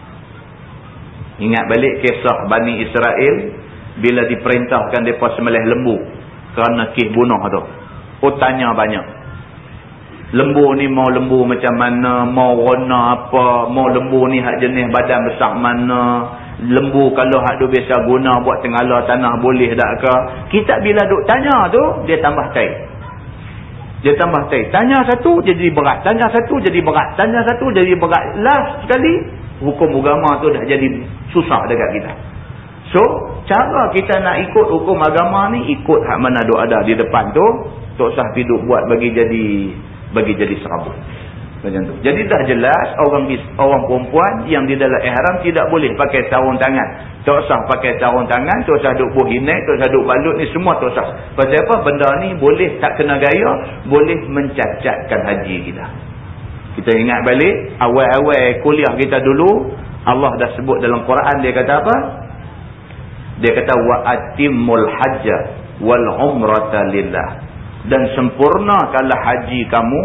ingat balik kisah Bani Israel bila diperintahkan mereka semelih lembu kerana kih bunuh tu Oh tanya banyak. Lembu ni mau lembu macam mana, mau warna apa, mau lembu ni hak jenis badan besar mana, lembu kalau hak tu biasa guna buat tengala tanah boleh tak ke. Kita bila duk tanya tu, dia tambah tai. Dia tambah tai. Tanya satu jadi berat, tanya satu jadi berat, tanya satu jadi berat. Last sekali, hukum agama tu dah jadi susah dekat kita. So, cara kita nak ikut hukum agama ni, ikut hak mana duk ada di depan tu, tak usah piduk buat bagi jadi bagi jadi serabut. Macam tu. Jadi dah jelas orang orang perempuan yang di dalam ihram tidak boleh pakai sarung tangan. Tak usah pakai sarung tangan, tak usah duk buh hinek, tak usah duk balut ni semua tak usah. Pasal apa? Benda ni boleh tak kena gaya, boleh mencacatkan haji kita. Kita ingat balik, awal-awal kuliah kita dulu, Allah dah sebut dalam Quran dia kata apa? Dia kata wa atimmul hajja wal umrata lillah dan sempurnakanlah haji kamu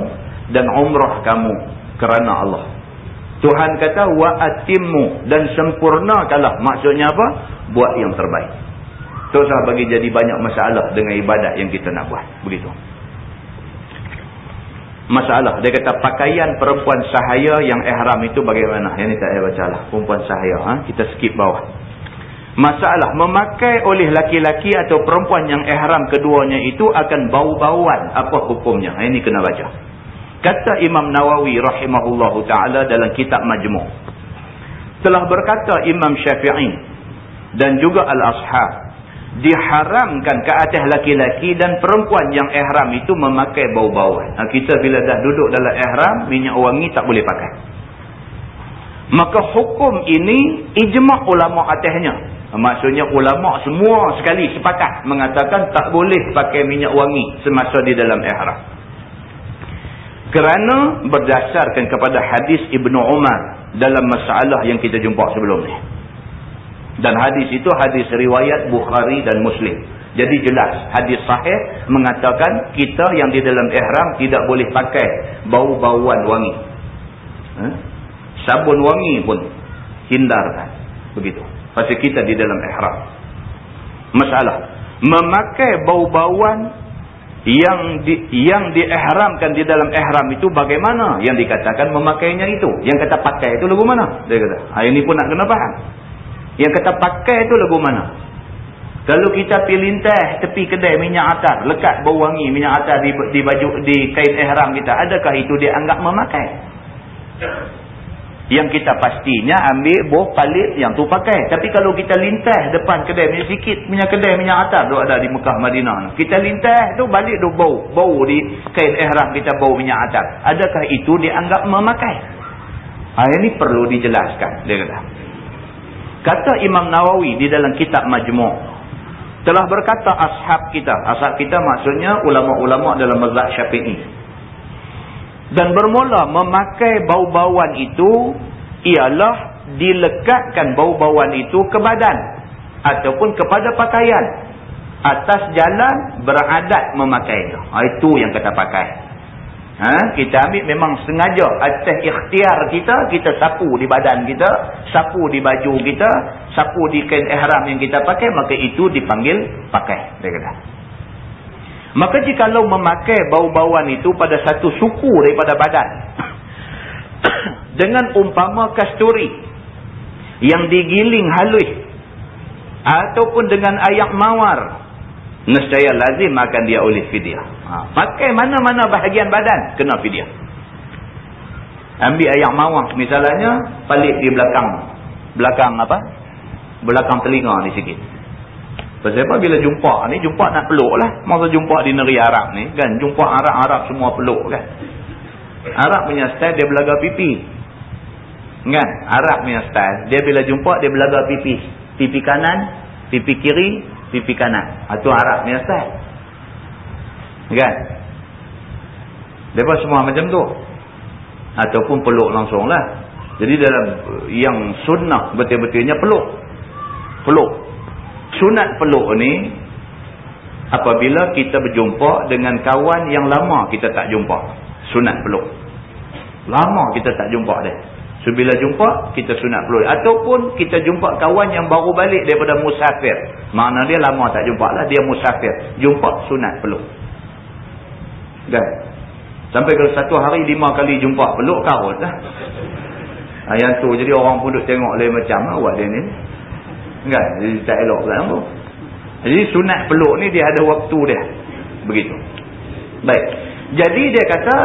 dan umrah kamu kerana Allah. Tuhan kata wa atimmu dan sempurnakanlah maksudnya apa? Buat yang terbaik. Tak usah bagi jadi banyak masalah dengan ibadat yang kita nak buat. Begitu. Masalah. Dia kata pakaian perempuan sahaya yang ihram itu bagaimana? Yang ni tak payah baca lah. Perempuan sahaya. Ha? Kita skip bawah. Masalah memakai oleh laki-laki atau perempuan yang ihram keduanya itu akan bau-bauan. Apa hukumnya? Ini kena baca. Kata Imam Nawawi rahimahullahu ta'ala dalam kitab Majmu' Telah berkata Imam Syafi'i dan juga Al-Ashab. Diharamkan ke atas laki-laki dan perempuan yang ihram itu memakai bau-bauan. Nah, kita bila dah duduk dalam ihram, minyak wangi tak boleh pakai. Maka hukum ini ijma' ulama atasnya. Maksudnya ulama semua sekali sepakat mengatakan tak boleh pakai minyak wangi semasa di dalam ihram. Kerana berdasarkan kepada hadis Ibnu Umar dalam masalah yang kita jumpa sebelum ni. Dan hadis itu hadis riwayat Bukhari dan Muslim. Jadi jelas hadis sahih mengatakan kita yang di dalam ihram tidak boleh pakai bau-bauan wangi. Ha? Sabun wangi pun hindarkan. Begitu. Pasal kita di dalam ihram. Masalah. Memakai bau-bauan yang di, yang diihramkan di dalam ihram itu bagaimana? Yang dikatakan memakainya itu. Yang kata pakai itu lagu mana? Dia kata. Ha, ini pun nak kena faham. Yang kata pakai itu lagu mana? Kalau kita pergi lintas tepi kedai minyak atar, lekat bau wangi minyak atar di, di baju di kain ihram kita, adakah itu dianggap memakai? yang kita pastinya ambil boh palit yang tu pakai. Tapi kalau kita lintas depan kedai minyak sikit, minyak kedai minyak atas tu ada di Mekah Madinah. Kita lintas tu balik tu bau. Bau di kain ihram kita bau minyak atas. Adakah itu dianggap memakai? Ha, ini perlu dijelaskan. Dia kata. Kata Imam Nawawi di dalam kitab Majmu' telah berkata ashab kita. Ashab kita maksudnya ulama-ulama dalam mazhab syafi'i dan bermula memakai bau-bauan itu ialah dilekatkan bau-bauan itu ke badan ataupun kepada pakaian atas jalan beradat memakai itu. Ha, itu yang kita pakai. Ha, kita ambil memang sengaja atas ikhtiar kita, kita sapu di badan kita, sapu di baju kita, sapu di kain ihram yang kita pakai, maka itu dipanggil pakai. Dia kata. Maka jikalau memakai bau-bauan itu pada satu suku daripada badan. <coughs> dengan umpama kasturi yang digiling halus. Ataupun dengan ayak mawar. Nescaya lazim akan dia oleh fidyah. Ha, pakai mana-mana bahagian badan, kena fidyah. Ambil ayak mawar misalnya, palit di belakang. Belakang apa? Belakang telinga ni sikit. Apa bila jumpa ni, jumpa nak peluk lah. Masa jumpa di negeri Arab ni, kan. Jumpa Arab-Arab semua peluk kan. Arab punya style dia belaga pipi. Kan? Arab punya style. Dia bila jumpa, dia belaga pipi. Pipi kanan, pipi kiri, pipi kanan. Itu Arab punya style. Kan? Mereka semua macam tu. Ataupun peluk langsung lah. Jadi dalam yang sunnah betul-betulnya peluk. Peluk sunat peluk ni apabila kita berjumpa dengan kawan yang lama kita tak jumpa sunat peluk lama kita tak jumpa dia so bila jumpa kita sunat peluk ataupun kita jumpa kawan yang baru balik daripada musafir makna dia lama tak jumpa lah dia musafir jumpa sunat peluk kan sampai kalau satu hari lima kali jumpa peluk karut lah ha, yang tu jadi orang pun duk tengok lain macam awak dia ni Kan? Jadi tak elok kan tu. Jadi sunat peluk ni dia ada waktu dia. Begitu. Baik. Jadi dia kata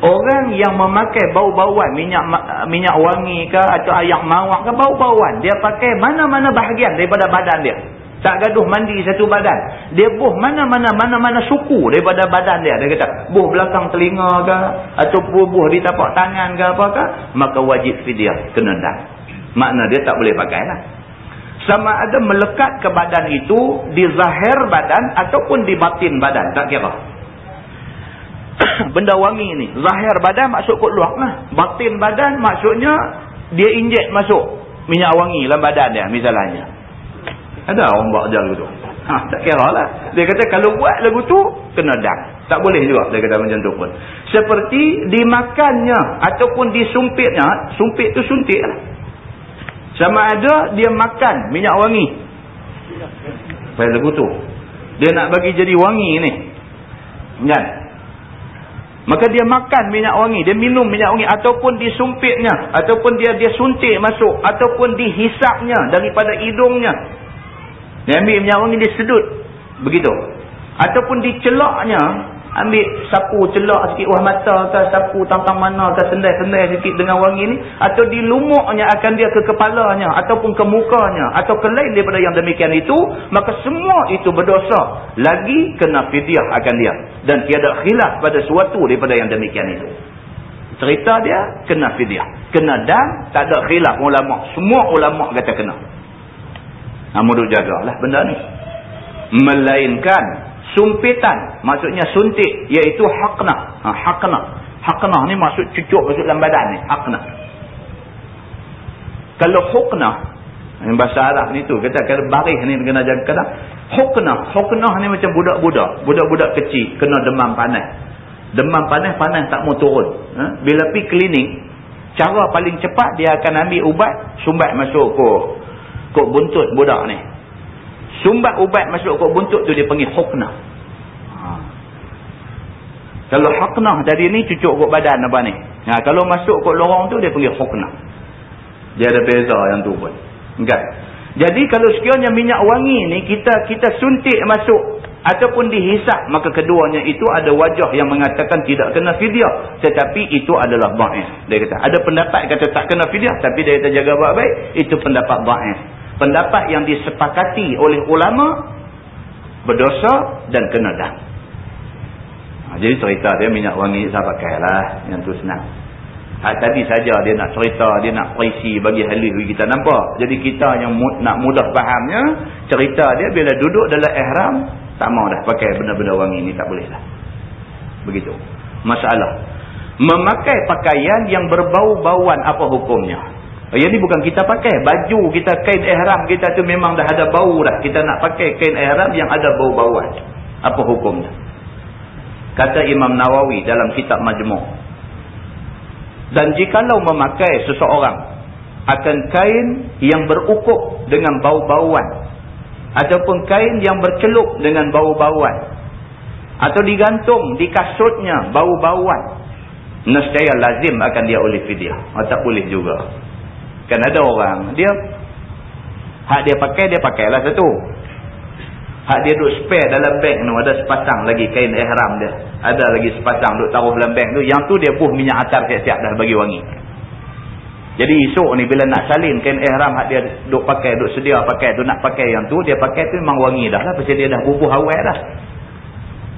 orang yang memakai bau-bauan minyak minyak wangi ke atau ayak mawak ke bau-bauan dia pakai mana-mana bahagian daripada badan dia. Tak gaduh mandi satu badan. Dia buh mana-mana mana-mana suku daripada badan dia. Dia kata buh belakang telinga ke atau buh di tapak tangan ke apakah maka wajib fidyah kena dah. Makna dia tak boleh pakai lah sama ada melekat ke badan itu di zahir badan ataupun di batin badan tak kira <coughs> benda wangi ni zahir badan maksud kot luar lah batin badan maksudnya dia injek masuk minyak wangi dalam badan dia misalnya ada orang buat jalan gitu ha, tak kira lah dia kata kalau buat lagu tu kena dak tak boleh juga dia kata macam tu pun seperti dimakannya ataupun disumpitnya sumpit tu suntik lah sama ada dia makan minyak wangi. Pada lagu tu. Dia nak bagi jadi wangi ni. Kan? Maka dia makan minyak wangi. Dia minum minyak wangi. Ataupun disumpitnya. Ataupun dia dia suntik masuk. Ataupun dihisapnya daripada hidungnya. Dia ambil minyak wangi dia sedut. Begitu. Ataupun dicelaknya ambil sapu celak sikit wah mata ke sapu tangkang mana ke sendai-sendai sikit dengan wangi ni atau dilumuknya akan dia ke kepalanya ataupun ke mukanya atau ke lain daripada yang demikian itu maka semua itu berdosa. Lagi kena fidyah akan dia. Dan tiada khilaf pada suatu daripada yang demikian itu. Cerita dia kena fidyah. Kena dan tak ada khilaf ulama. Semua ulama kata kena. Namun jagalah benda ni. Melainkan sumpitan. Maksudnya suntik iaitu haqna ha, haqna haqna ni maksud cucuk masuk dalam badan ni. Haqna kalau hukna yang bahasa Arab ni tu kata kalau baris ni kena jaga kata hukna hukna ni macam budak-budak. Budak-budak kecil kena demam panas. Demam panas panas tak mau turun. Ha? bila pi klinik cara paling cepat dia akan ambil ubat sumbat masuk ke kok buntut budak ni Sumbat ubat masuk ke buntut tu dia panggil huknah. Ha. Kalau huknah tadi ni cucuk ke badan apa ni. Ha, kalau masuk ke lorong tu dia panggil huknah. Dia ada beza yang tu pun. Enggak. Jadi kalau sekiranya minyak wangi ni kita kita suntik masuk ataupun dihisap maka keduanya itu ada wajah yang mengatakan tidak kena fidyah tetapi itu adalah dhaif. Dia kata ada pendapat kata tak kena fidyah tapi dia kata jaga baik-baik itu pendapat dhaif pendapat yang disepakati oleh ulama berdosa dan kena dah. Ha, jadi cerita dia minyak wangi saya pakai lah yang tu senang. Ha, tadi saja dia nak cerita, dia nak perisi bagi halis kita nampak. Jadi kita yang mu nak mudah fahamnya, cerita dia bila duduk dalam ihram, tak mau dah pakai benda-benda wangi ni, tak boleh lah. Begitu. Masalah. Memakai pakaian yang berbau-bauan apa hukumnya? Yang ni bukan kita pakai. Baju kita, kain ihram kita tu memang dah ada bau dah. Kita nak pakai kain ihram yang ada bau-bauan. Apa hukumnya? Kata Imam Nawawi dalam kitab Majmuk. Dan jikalau memakai seseorang akan kain yang berukup dengan bau-bauan. Ataupun kain yang bercelup dengan bau-bauan. Atau digantung di kasutnya bau-bauan. Nescaya lazim akan dia oleh fidyah. Oh, tak boleh juga. Kan ada orang, dia hak dia pakai, dia pakailah satu. Hak dia duduk spare dalam bank tu, ada sepasang lagi kain ihram dia. Ada lagi sepasang duduk taruh dalam bank tu. Yang tu dia buh minyak atar siap-siap dah bagi wangi. Jadi esok ni bila nak salin kain ihram hak dia duk pakai, duk sedia pakai tu nak pakai yang tu, dia pakai tu memang wangi dah lah. Pasal dia dah bubuh awal dah.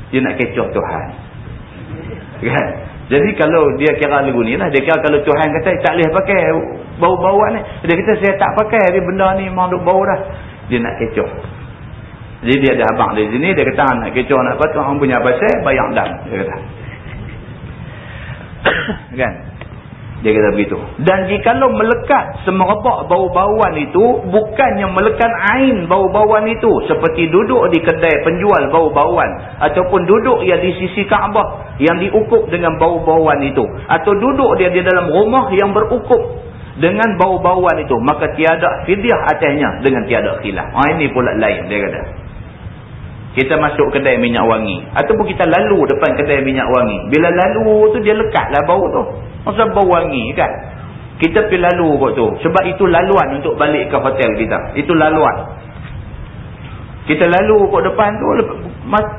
Dia nak kecoh Tuhan. Kan? Jadi kalau dia kira lagu ni lah, dia kira kalau Tuhan kata tak boleh pakai bau-bauan ni. Dia kata saya tak pakai, dia benda ni memang duk bau dah. Dia nak kecoh. Jadi dia ada abang di sini, dia kata nak kecoh nak apa, Tuhan punya pasal, bayang dam. Dia kata. <coughs> kan? Dia kata begitu. Dan jikalau melekat semerbak bau-bauan itu, bukannya melekat ain bau-bauan itu. Seperti duduk di kedai penjual bau-bauan. Ataupun duduk ia di sisi Kaabah yang diukup dengan bau-bauan itu. Atau duduk dia di dalam rumah yang berukup dengan bau-bauan itu. Maka tiada fidyah atasnya dengan tiada khilaf. Ha, ini pula lain dia kata. Kita masuk kedai minyak wangi. Ataupun kita lalu depan kedai minyak wangi. Bila lalu tu dia lekatlah bau tu. Masa bau wangi kan. Kita pergi lalu kot tu. Sebab itu laluan untuk balik ke hotel kita. Itu laluan. Kita lalu kot depan tu.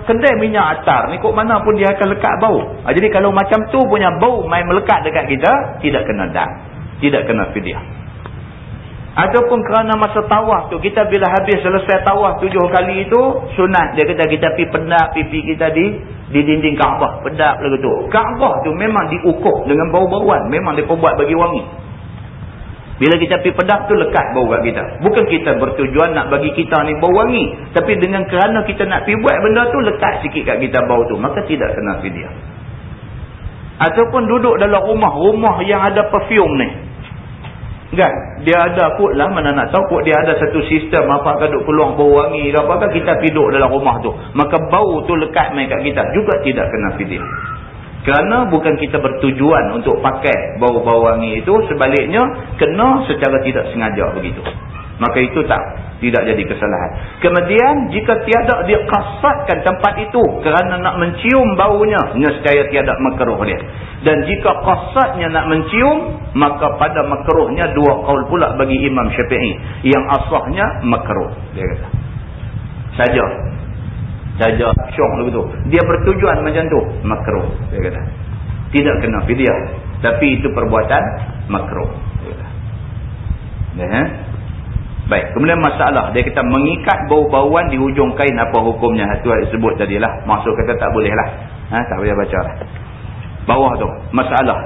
Kedai minyak atar ni kot mana pun dia akan lekat bau. Ha, jadi kalau macam tu punya bau main melekat dekat kita. Tidak kena dah. Tidak kena fidyah. Ataupun kerana masa tawaf tu. Kita bila habis selesai tawaf tujuh kali itu. Sunat dia kata kita pergi pendap pipi kita di di dinding Kaabah. Pendap lagi tu. Kaabah tu memang diukuh dengan bau-bauan. Memang dia buat bagi wangi. Bila kita pergi pendap tu lekat bau kat kita. Bukan kita bertujuan nak bagi kita ni bau wangi. Tapi dengan kerana kita nak pergi buat benda tu lekat sikit kat kita bau tu. Maka tidak kena fidyah. Ataupun duduk dalam rumah. Rumah yang ada perfume ni. Kan? Dia ada kot lah. Mana nak tahu kot dia ada satu sistem. Apakah duk keluar bau wangi ke apakah kita piduk dalam rumah tu. Maka bau tu lekat main kat kita. Juga tidak kena fidyah. Kerana bukan kita bertujuan untuk pakai bau-bau wangi itu. Sebaliknya, kena secara tidak sengaja begitu. Maka itu tak tidak jadi kesalahan. Kemudian jika tiada dia kasatkan tempat itu kerana nak mencium baunya, nescaya tiada makruh dia. Dan jika kasatnya nak mencium, maka pada makruhnya dua kaul pula bagi Imam Syafi'i. Yang asahnya makruh, dia kata. Saja. Saja syok begitu. Dia bertujuan macam tu, makruh, dia kata. Tidak kena fidyah, tapi itu perbuatan makruh, dia kata. Ya, eh? Baik, kemudian masalah dia kata mengikat bau-bauan di hujung kain apa hukumnya? Itu ada sebut tadilah. Maksud kata tak boleh lah. Ha, tak boleh baca lah. Bawah tu, masalah.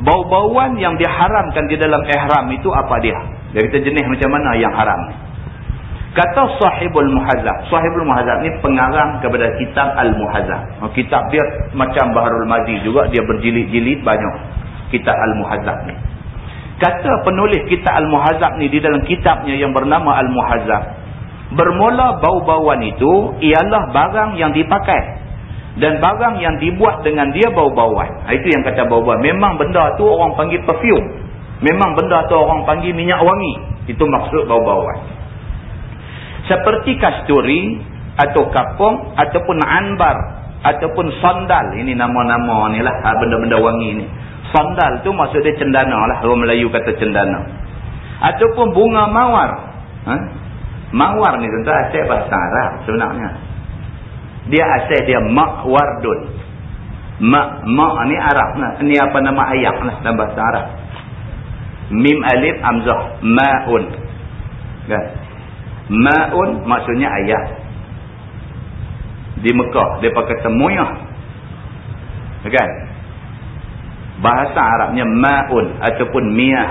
Bau-bauan yang diharamkan di dalam ihram itu apa dia? Dia kata jenis macam mana yang haram? Kata sahibul muhazab. Sahibul muhazab ni pengarang kepada kitab al-muhazab. Oh, kitab dia macam Baharul Mazi juga. Dia berjilid-jilid banyak. Kitab al-muhazab ni. Kata penulis kitab Al-Muhazab ni di dalam kitabnya yang bernama Al-Muhazab. Bermula bau-bauan itu ialah barang yang dipakai. Dan barang yang dibuat dengan dia bau-bauan. Ha, itu yang kata bau-bauan. Memang benda tu orang panggil perfume. Memang benda tu orang panggil minyak wangi. Itu maksud bau-bauan. Seperti kasturi atau kapung ataupun anbar ataupun sandal. Ini nama-nama ni lah ha, benda-benda wangi ni. Sandal tu maksud dia cendana lah. Orang Melayu kata cendana. Ataupun bunga mawar. Ha? Mawar ni tentu asal bahasa Arab sebenarnya. Dia asal dia makwardun. Mak, mak ni Arab lah. Ni apa nama ayat lah dalam bahasa Arab. Mim alif amzah. Ma'un. Kan? Ma'un maksudnya ayat. Di Mekah. Dia pakai temuyah. Kan? Bahasa Arabnya ma'un ataupun miyah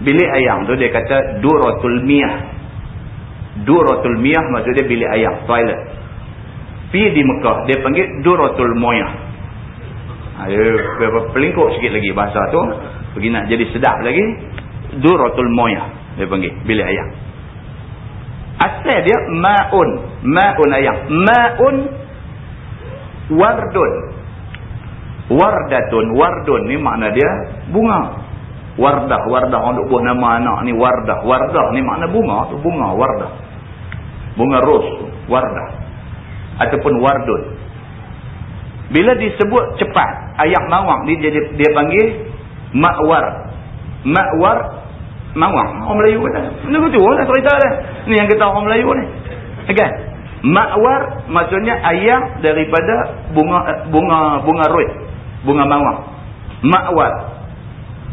bilik ayam tu dia kata duratul miyah duratul miyah maksud dia bilik ayam toilet. Pi di Mekah dia panggil duratul moyah. Ada pelingkuk sikit lagi bahasa tu. Pergi nak jadi sedap lagi. Duratul moyah dia panggil bilik ayam. Asal dia ma'un. Ma'un ayam. Ma'un wardun Wardatun, wardun ni makna dia bunga. Wardah, wardah orang buat nama anak ni wardah. Wardah ni makna bunga tu bunga, wardah. Bunga ros, wardah. Ataupun wardun. Bila disebut cepat, ayat mawang ni dia, dia panggil makwar. Makwar, mawang. Orang Melayu kata. Ini betul lah cerita dia. Ini yang kita orang Melayu ni. Okay. Makwar maksudnya ayam daripada bunga bunga bunga ruit bunga mawar makwar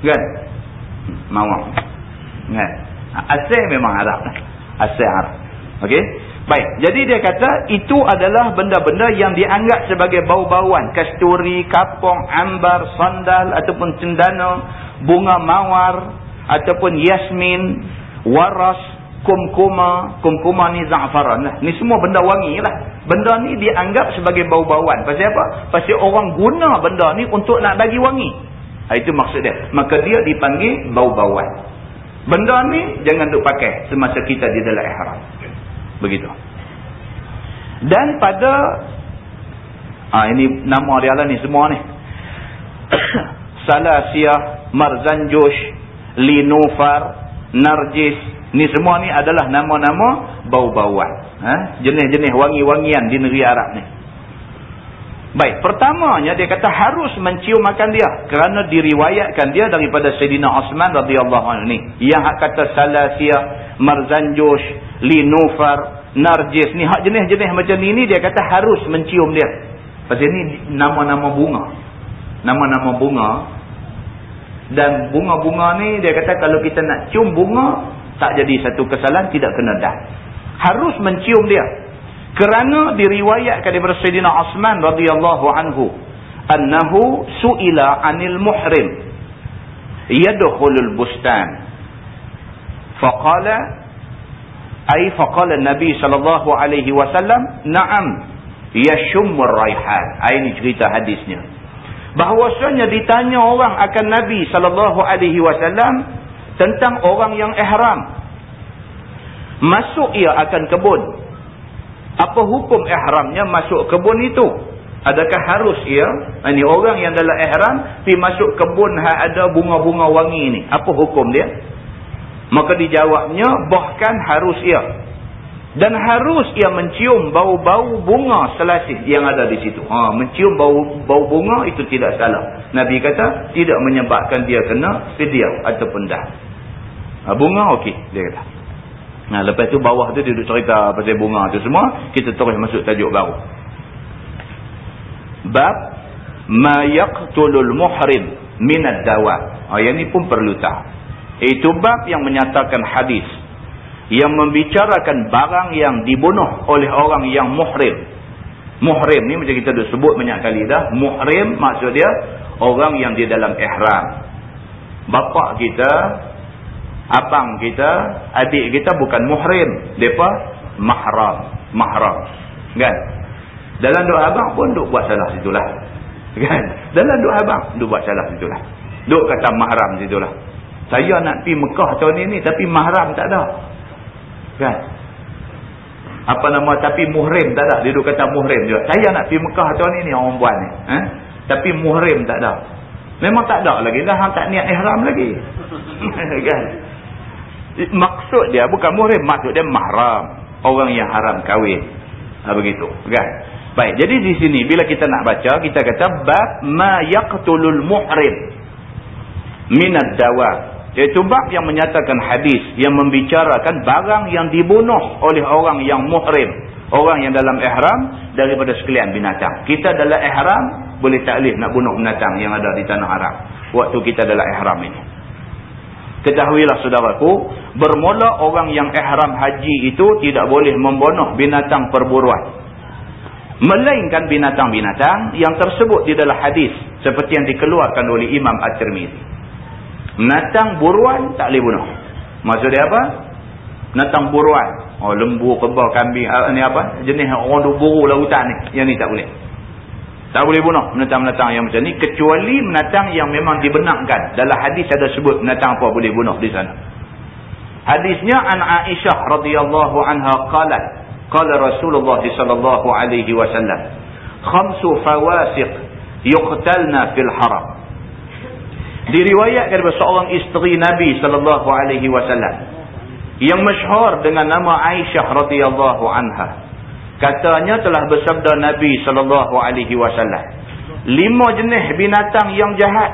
kan Mawar. Kan? Asal memang Arab. Asal Arab. Okey. Baik. Jadi dia kata itu adalah benda-benda yang dianggap sebagai bau-bauan. Kasturi, kapong, ambar, sandal ataupun cendana, bunga mawar ataupun yasmin, waras, kumkuma. Kumkuma ni za'faran lah. Ni semua benda wangi lah. Benda ni dianggap sebagai bau-bauan. Pasal apa? Pasal orang guna benda ni untuk nak bagi wangi. Ha, itu maksud dia. Maka dia dipanggil bau-bauan. Benda ni jangan duk pakai semasa kita di dalam ihram. Begitu. Dan pada ah ini nama dia lah ni semua ni. <coughs> Salasiyah, Marzanjush, Linufar, Narjis, ni semua ni adalah nama-nama bau-bauan. Ha? Jenis-jenis wangi-wangian di negeri Arab ni. Baik, pertamanya dia kata harus mencium makan dia kerana diriwayatkan dia daripada Sayyidina Osman radhiyallahu anhu ni. Yang kata Salasiyah, Marzanjush, Linufar, Narjis ni hak jenis-jenis macam ni ni dia kata harus mencium dia. Pasal ni nama-nama bunga. Nama-nama bunga. Dan bunga-bunga ni dia kata kalau kita nak cium bunga tak jadi satu kesalahan tidak kena dah. Harus mencium dia. Kerana diriwayatkan daripada Sayyidina Osman radhiyallahu anhu annahu su'ila 'anil muhrim. Yadkhulul bustan. Faqala ay faqala nabi sallallahu alaihi wasallam na'am yashumur raihan ini cerita hadisnya. Bahwasanya ditanya orang akan nabi sallallahu alaihi wasallam tentang orang yang ihram masuk ia akan kebun apa hukum ihramnya masuk kebun itu? Adakah harus ia? Ini orang yang dalam ihram pergi masuk kebun ada bunga-bunga wangi ini. Apa hukum dia? Maka dijawabnya bahkan harus ia. Dan harus ia mencium bau-bau bunga selasih yang ada di situ. Ha, mencium bau bau bunga itu tidak salah. Nabi kata tidak menyebabkan dia kena fidyah ataupun dah. Ha, bunga okey dia kata. Nah, lepas tu bawah tu dia duduk cerita pasal bunga tu semua, kita terus masuk tajuk baru. Bab ma yaqtulul muhrim min ad-dawa. Ah yang ni pun perlu tahu. Itu bab yang menyatakan hadis yang membicarakan barang yang dibunuh oleh orang yang muhrim. Muhrim ni macam kita dah sebut banyak kali dah. Muhrim maksud dia orang yang di dalam ihram. Bapa kita abang kita, adik kita bukan muhrim. Mereka mahram. Mahram. Kan? Dalam doa abang pun duk buat salah situlah. <laughs> Kan? Dalam doa abang duk buat salah situlah. Duk kata mahram situlah. Saya nak pergi Mekah tahun ini tapi mahram tak ada. Kan? Apa nama tapi muhrim tak ada. Dia duk kata muhrim juga. Saya nak pergi Mekah tahun ini orang buat ni. Eh? Tapi muhrim tak ada. Memang tak ada lagi. Dah tak niat ihram lagi. <laughs> kan? Maksud dia bukan muhrim maksud dia mahram. Orang yang haram kahwin. Ha, begitu kan? Baik jadi di sini bila kita nak baca kita kata bab ma yaqtulul muhrim minad dawa. Iaitu bab yang menyatakan hadis yang membicarakan barang yang dibunuh oleh orang yang muhrim. Orang yang dalam ihram daripada sekalian binatang. Kita dalam ihram boleh taklif nak bunuh binatang yang ada di tanah Arab. Waktu kita dalam ihram ini Ketahuilah saudaraku, bermula orang yang ihram haji itu tidak boleh membunuh binatang perburuan. Melainkan binatang-binatang yang tersebut di dalam hadis seperti yang dikeluarkan oleh Imam At-Tirmizi. Binatang buruan tak boleh bunuh. Maksud dia apa? Binatang buruan. Oh lembu, kebal, kambing, uh, ni apa? Jenis orang buru lautan ni. Yang ni tak boleh. Tak boleh bunuh menatang-menatang yang macam ni. Kecuali menatang yang memang dibenarkan. Dalam hadis ada sebut menatang apa boleh bunuh di sana. Hadisnya an Aisyah radhiyallahu anha qalat. Qala Rasulullah sallallahu alaihi wasallam. Khamsu fawasiq yuqtalna fil haram. Diriwayatkan daripada seorang isteri Nabi sallallahu alaihi wasallam yang masyhur dengan nama Aisyah radhiyallahu anha katanya telah bersabda Nabi sallallahu alaihi wasallam lima jenis binatang yang jahat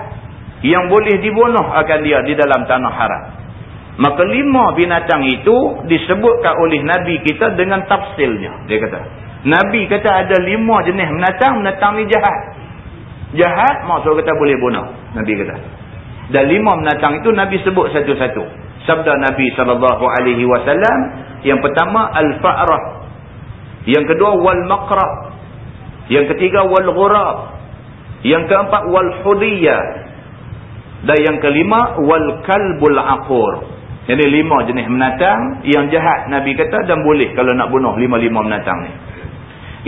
yang boleh dibunuh akan dia di dalam tanah haram maka lima binatang itu disebutkan oleh Nabi kita dengan tafsilnya dia kata Nabi kata ada lima jenis binatang binatang ni jahat jahat maksud kata boleh bunuh Nabi kata Dan lima binatang itu Nabi sebut satu-satu. Sabda Nabi SAW. Yang pertama, Al-Fa'rah. Yang kedua, Wal-Maqrah. Yang ketiga, Wal-Ghurab. Yang keempat, Wal-Hudiyah. Dan yang kelima, Wal-Kalbul Akur. Jadi lima jenis binatang yang jahat Nabi kata dan boleh kalau nak bunuh lima-lima binatang ni.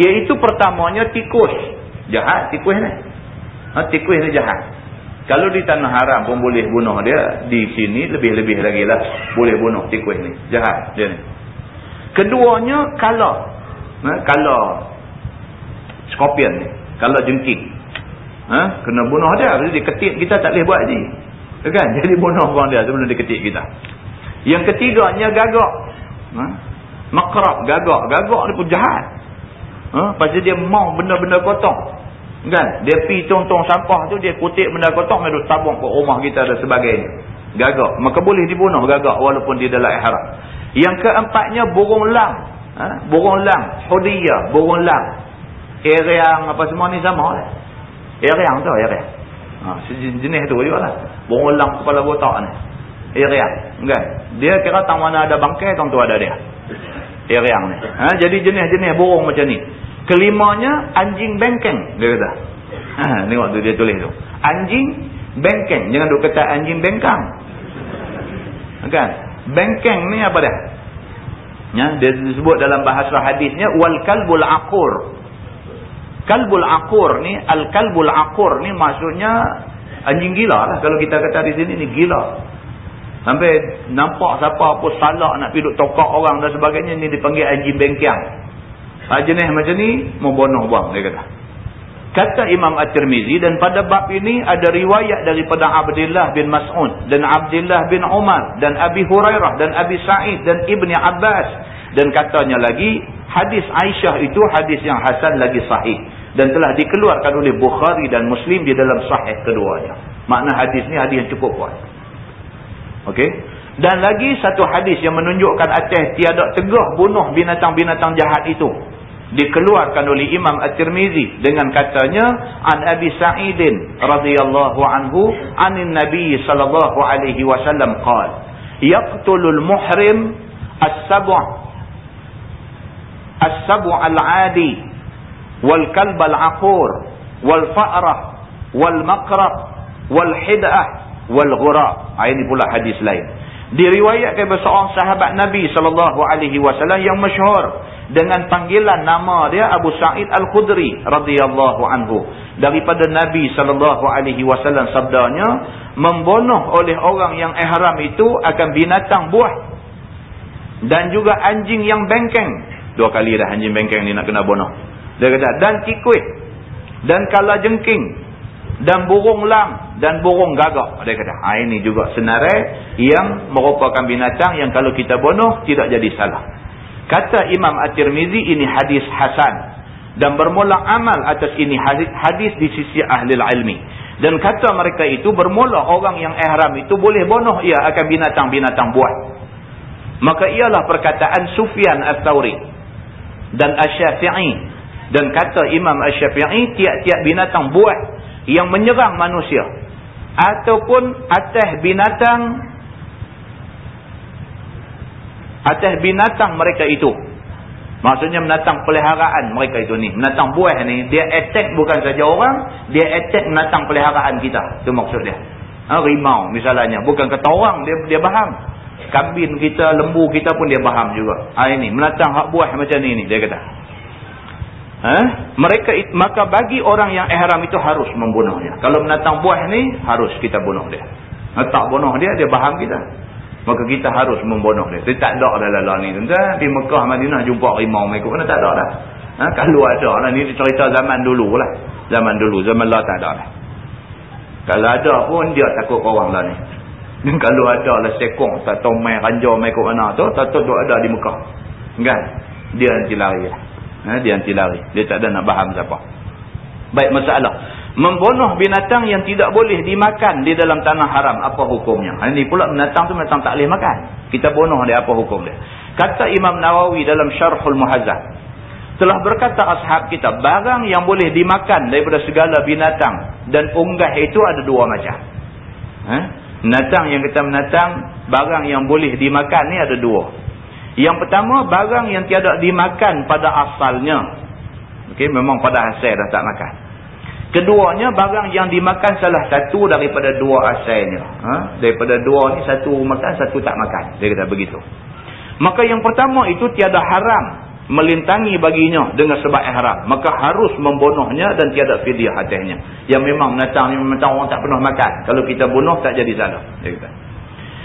Iaitu pertamanya tikus. Jahat tikus ni. Ha, tikus ni jahat. Kalau di tanah haram pun boleh bunuh dia. Di sini lebih-lebih lagi lah. Boleh bunuh tikus ni. Jahat dia ni. Keduanya kala. Ha? Kala. Skorpion ni. Kala jengking. Ha? Kena bunuh dia. Jadi ketik kita tak boleh buat je. Kan? <laughs> Jadi bunuh orang dia sebelum dia ketik kita. Yang ketiganya gagak. Ha? Makrab. Gagak. Gagak ni pun jahat. Ha? Pasal dia mau benda-benda kotor. Kan? Dia pi tong-tong sampah tu, dia kutip benda kotor, dia tabung ke rumah kita dan sebagainya. Gagak. Maka boleh dibunuh gagak walaupun dia dalam ihram. Yang keempatnya, burung lang. Ha? Burung lang. Hudiyah. Burung lang. Eriang apa semua ni sama lah. Eriang tu, eriang. Ha, jenis tu juga lah. Burung lang kepala botak ni. Eriang. Kan? Dia kira tang mana ada bangkai, tang tu ada dia. Eriang ni. Ha? Jadi jenis-jenis burung macam ni. Kelimanya anjing bengkeng dia kata. Ha tengok tu dia tulis tu. Anjing bengkeng jangan duk kata anjing bengkang. Kan? Bengkeng ni apa dah? Ya, dia disebut dalam bahasa hadisnya wal kalbul aqur. Kalbul aqur ni al kalbul aqur ni maksudnya anjing gila lah kalau kita kata di sini ni gila. Sampai nampak siapa pun salah nak pergi duk tokak orang dan sebagainya ni dipanggil anjing bengkang. Ha, jenis macam ni, membunuh buang, dia kata. Kata Imam At-Tirmizi, dan pada bab ini ada riwayat daripada Abdullah bin Mas'ud, dan Abdullah bin Umar, dan Abi Hurairah, dan Abi Sa'id, dan Ibni Abbas. Dan katanya lagi, hadis Aisyah itu hadis yang hasan lagi sahih. Dan telah dikeluarkan oleh Bukhari dan Muslim di dalam sahih keduanya. Makna hadis ni hadis yang cukup kuat. Okey. Dan lagi satu hadis yang menunjukkan atas tiada tegah bunuh binatang-binatang jahat itu dikeluarkan oleh Imam At-Tirmizi dengan katanya an Abi Sa'idin radhiyallahu anhu anin Nabi sallallahu alaihi wasallam qala yaqtulul muhrim as-sab' as-sab' al-'adi wal kalb al-'aqur wal fa'rah wal maqrab wal hid'ah wal ghurab ah, ini pula hadis lain. Diriwayatkan oleh seorang sahabat Nabi sallallahu alaihi wasallam yang masyhur dengan panggilan nama dia Abu Sa'id Al-Khudri radhiyallahu anhu. Daripada Nabi sallallahu alaihi wasallam sabdanya membunuh oleh orang yang ihram itu akan binatang buah dan juga anjing yang bengkeng. Dua kali dah anjing bengkeng ni nak kena bunuh. Dia kata dan tikus dan kala jengking dan burung lang dan burung gagak. Dia kata ha, ini juga senarai yang merupakan binatang yang kalau kita bunuh tidak jadi salah Kata Imam At-Tirmizi ini hadis hasan dan bermula amal atas ini hadis, di sisi ahli ilmi. Dan kata mereka itu bermula orang yang ihram itu boleh bunuh ia akan binatang-binatang buah. Maka ialah perkataan Sufyan Ats-Tsauri dan Asy-Syafi'i dan kata Imam Asy-Syafi'i tiap-tiap binatang buah yang menyerang manusia ataupun atas binatang atas binatang mereka itu. Maksudnya binatang peliharaan mereka itu ni. Binatang buah ni, dia attack bukan saja orang, dia attack binatang peliharaan kita. Itu maksud dia. Ha, rimau misalnya. Bukan kata orang, dia dia faham. Kambin kita, lembu kita pun dia faham juga. Ha, ini, binatang hak buah macam ni, ni dia kata. Ha? Mereka Maka bagi orang yang ihram itu harus membunuhnya. Kalau binatang buah ni, harus kita bunuh dia. Ha, tak bunuh dia, dia faham kita. Maka kita harus membunuh dia. Dia tak ada dah lah ni. Di Mekah, Madinah jumpa rimau mereka. Mana tak ada dah. Ha? Kalau ada lah. Ni cerita zaman dulu lah. Zaman dulu. Zaman lah tak ada lah. Kalau ada pun dia takut orang lah ni. <laughs> Dan kalau ada lah sekong. Tak tahu main ranjau kot mana tu. Tak tahu ada di Mekah. Kan? Dia nanti lari lah. Ha? Dia nanti lari. Dia tak ada nak faham siapa. Baik masalah. Membunuh binatang yang tidak boleh dimakan di dalam tanah haram. Apa hukumnya? Ini pula binatang tu binatang tak boleh makan. Kita bunuh dia. Apa hukum dia? Kata Imam Nawawi dalam Syarhul Muhazzah. Telah berkata ashab kita. Barang yang boleh dimakan daripada segala binatang. Dan unggah itu ada dua macam. Ha? Binatang yang kata binatang, barang yang boleh dimakan ni ada dua. Yang pertama, barang yang tiada dimakan pada asalnya. Okay, memang pada asal dah tak makan. Keduanya, barang yang dimakan salah satu daripada dua asalnya. Ha? Daripada dua ni, satu makan, satu tak makan. Dia kata begitu. Maka yang pertama itu tiada haram melintangi baginya dengan sebab ihram maka harus membunuhnya dan tiada fidyah atasnya yang memang menatang ni memang orang tak pernah makan kalau kita bunuh tak jadi salah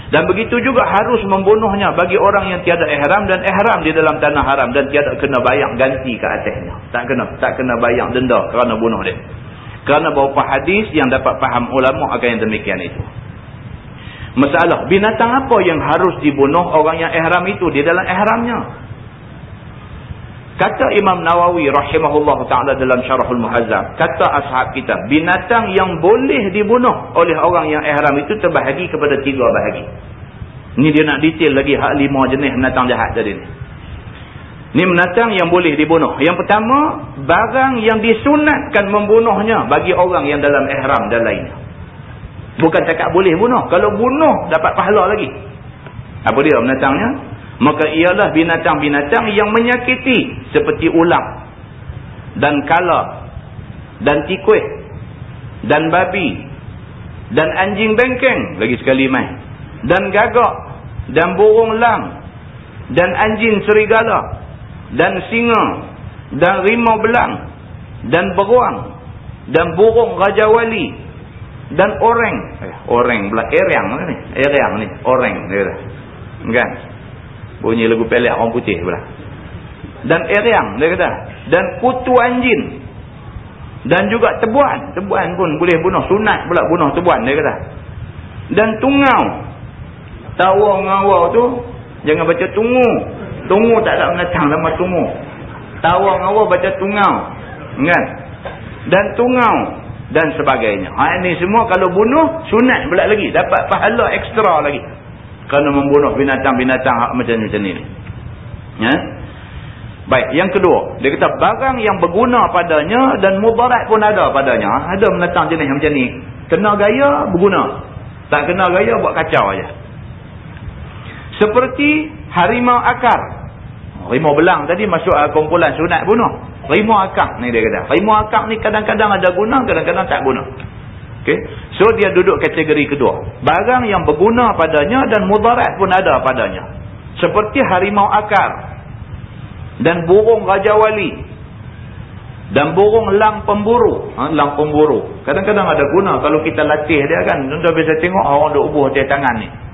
dan begitu juga harus membunuhnya bagi orang yang tiada ihram dan ihram di dalam tanah haram dan tiada kena bayang ganti ke atasnya tak kena tak kena bayang denda kerana bunuh dia kerana beberapa hadis yang dapat faham ulama akan yang demikian itu masalah binatang apa yang harus dibunuh orang yang ihram itu di dalam ihramnya Kata Imam Nawawi rahimahullah ta'ala dalam syarahul muhazzam. Kata ashab kita. Binatang yang boleh dibunuh oleh orang yang ihram itu terbahagi kepada tiga bahagi. Ini dia nak detail lagi hak lima jenis binatang jahat tadi ni. Ini binatang yang boleh dibunuh. Yang pertama, barang yang disunatkan membunuhnya bagi orang yang dalam ihram dan lainnya. Bukan cakap boleh bunuh. Kalau bunuh, dapat pahala lagi. Apa dia binatangnya? maka ialah binatang-binatang yang menyakiti seperti ulang dan kala dan tikus dan babi dan anjing bengkeng lagi sekali mai dan gagak dan burung lang dan anjing serigala dan singa dan rimau belang dan beruang dan burung raja wali dan orang eh, orang pula eriang ni eriang ni orang dia kan Bunyi lagu pelek orang putih pula. Dan eriang dia kata. Dan kutu anjing. Dan juga tebuan. Tebuan pun boleh bunuh. Sunat pula bunuh tebuan dia kata. Dan tungau. Tawa ngawa tu. Jangan baca tungu. Tungu tak ada menatang nama tungu. Tawa ngawa baca tungau. Kan? Dan tungau. Dan sebagainya. Ha, ini semua kalau bunuh. Sunat pula lagi. Dapat pahala ekstra lagi kerana membunuh binatang-binatang macam-macam ni. Ya? Baik, yang kedua, dia kata barang yang berguna padanya dan mudarat pun ada padanya. Ada binatang jenis macam ni. Kena gaya, berguna. Tak kena gaya, buat kacau aja. Seperti harimau akar. Harimau belang tadi masuk kumpulan sunat bunuh. Harimau akar ni dia kata. Harimau akar ni kadang-kadang ada guna, kadang-kadang tak guna. Okay. So dia duduk kategori kedua. Barang yang berguna padanya dan mudarat pun ada padanya. Seperti harimau akar. Dan burung raja wali. Dan burung lang pemburu. Ha, lang pemburu. Kadang-kadang ada guna kalau kita latih dia kan. Tuan bisa tengok orang duduk ubuh atas tangan ni.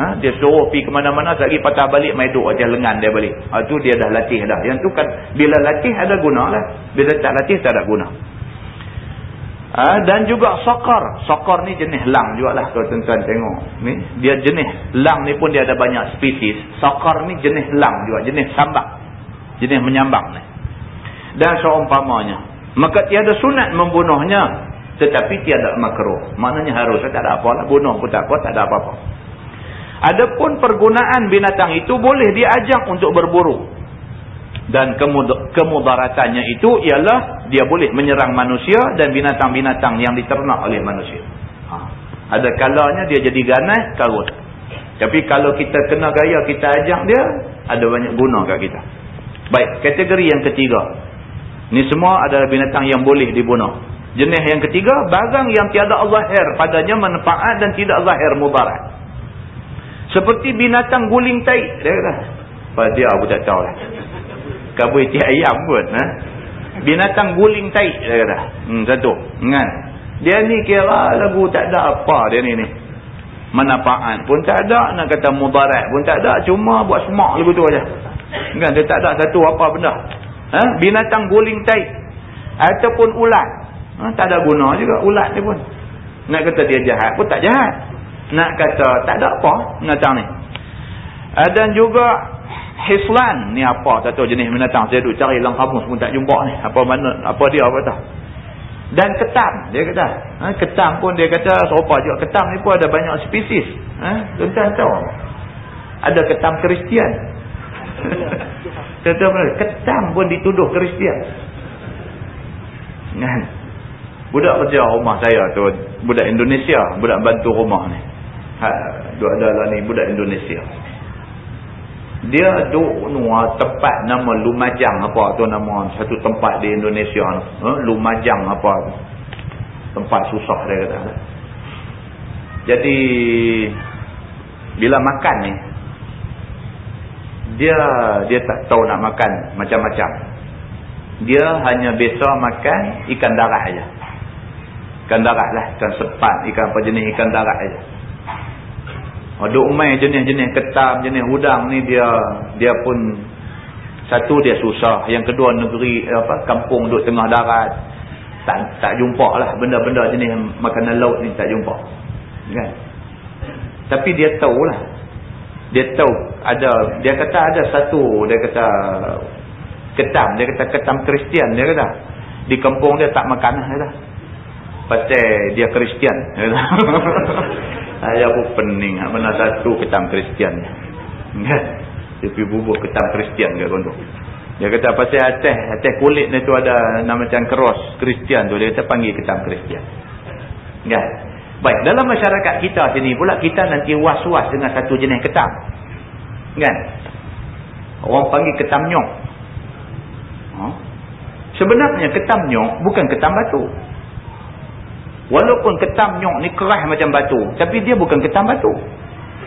Ha, dia suruh pergi ke mana-mana. Lagi patah balik main duduk atas lengan dia balik. Ha, tu dia dah latih dah. Yang tu kan bila latih ada guna lah. Bila tak latih tak ada guna. Ha, dan juga sokar. Sokar ni jenis lang juga lah kalau tuan-tuan tengok. Ni, dia jenis lang ni pun dia ada banyak spesies. Sokar ni jenis lang juga. Jenis sambak. Jenis menyambak ni. Dan seumpamanya. Maka tiada sunat membunuhnya. Tetapi tiada makruh. Maknanya harus. Tak ada apa lah. Bunuh pun tak apa. Tak ada apa-apa. Adapun pergunaan binatang itu boleh diajak untuk berburu dan kemudaratannya itu ialah dia boleh menyerang manusia dan binatang-binatang yang diternak oleh manusia. Ha. Ada kalanya dia jadi ganas, karut. Tapi kalau kita kena gaya, kita ajak dia, ada banyak guna kat kita. Baik, kategori yang ketiga. Ini semua adalah binatang yang boleh dibunuh. Jenis yang ketiga, barang yang tiada zahir padanya manfaat dan tidak zahir mudarat. Seperti binatang guling taik. Dia kata, pada aku tak tahu lah. Kabui ti ayam pun ha? binatang guling taik dia kata. Hmm, satu. Kan? Dia ni kira lagu tak ada apa dia ni ni. Manfaat pun tak ada nak kata mudarat. Pun tak ada. Cuma buat semak lagu tu aja. Kan? Dia tak ada satu apa benda. Ha? binatang guling taik ataupun ulat. Ha? tak ada guna juga ulat ni pun. Nak kata dia jahat pun tak jahat nak kata tak ada apa binatang ni. Dan juga Hislan ni apa? Tak tahu jenis binatang saya duk cari dalam kamus pun tak jumpa ni. Apa mana apa dia apa tahu dan ketam dia kata. Ha, ketam pun dia kata serupa juga. Ketam ni pun ada banyak spesies. Ha, tuan-tuan tahu ada ketam Kristian. <laughs> Ketam pun dituduh Kristian. Kan? Budak kerja rumah saya tu. Budak Indonesia. Budak bantu rumah ni. Dua adalah ni budak Indonesia. Dia duk nuah tempat nama Lumajang apa tu nama satu tempat di Indonesia. Ha? Lumajang apa. Tempat susah dia kata. Jadi bila makan ni dia dia tak tahu nak makan macam-macam. Dia hanya biasa makan ikan darat aja. Ikan darat lah, ikan sepat, ikan apa jenis ikan darat aja. Duk umai jenis-jenis ketam, jenis udang ni dia dia pun satu dia susah, yang kedua negeri apa kampung duk tengah darat. Tak tak jumpa lah benda-benda jenis makanan laut ni tak jumpa. Kan? Tapi dia tahulah. Dia tahu ada dia kata ada satu dia kata ketam, dia kata ketam Kristian dia kata. Di kampung dia tak makan lah dia kata. Pasal dia Kristian. <laughs> Saya pun pening. Mana satu ketam Kristian. Kan? Tapi bubuh ketam Kristian ke kontok. Dia kata pasal atas, atas kulit ni tu ada nama macam cross Kristian tu. Dia kata panggil ketam Kristian. Kan? Baik, dalam masyarakat kita sini pula kita nanti was-was dengan satu jenis ketam. Kan? Orang panggil ketam nyok. Ha? Sebenarnya ketam nyok bukan ketam batu. Walaupun ketam nyok ni keras macam batu. Tapi dia bukan ketam batu.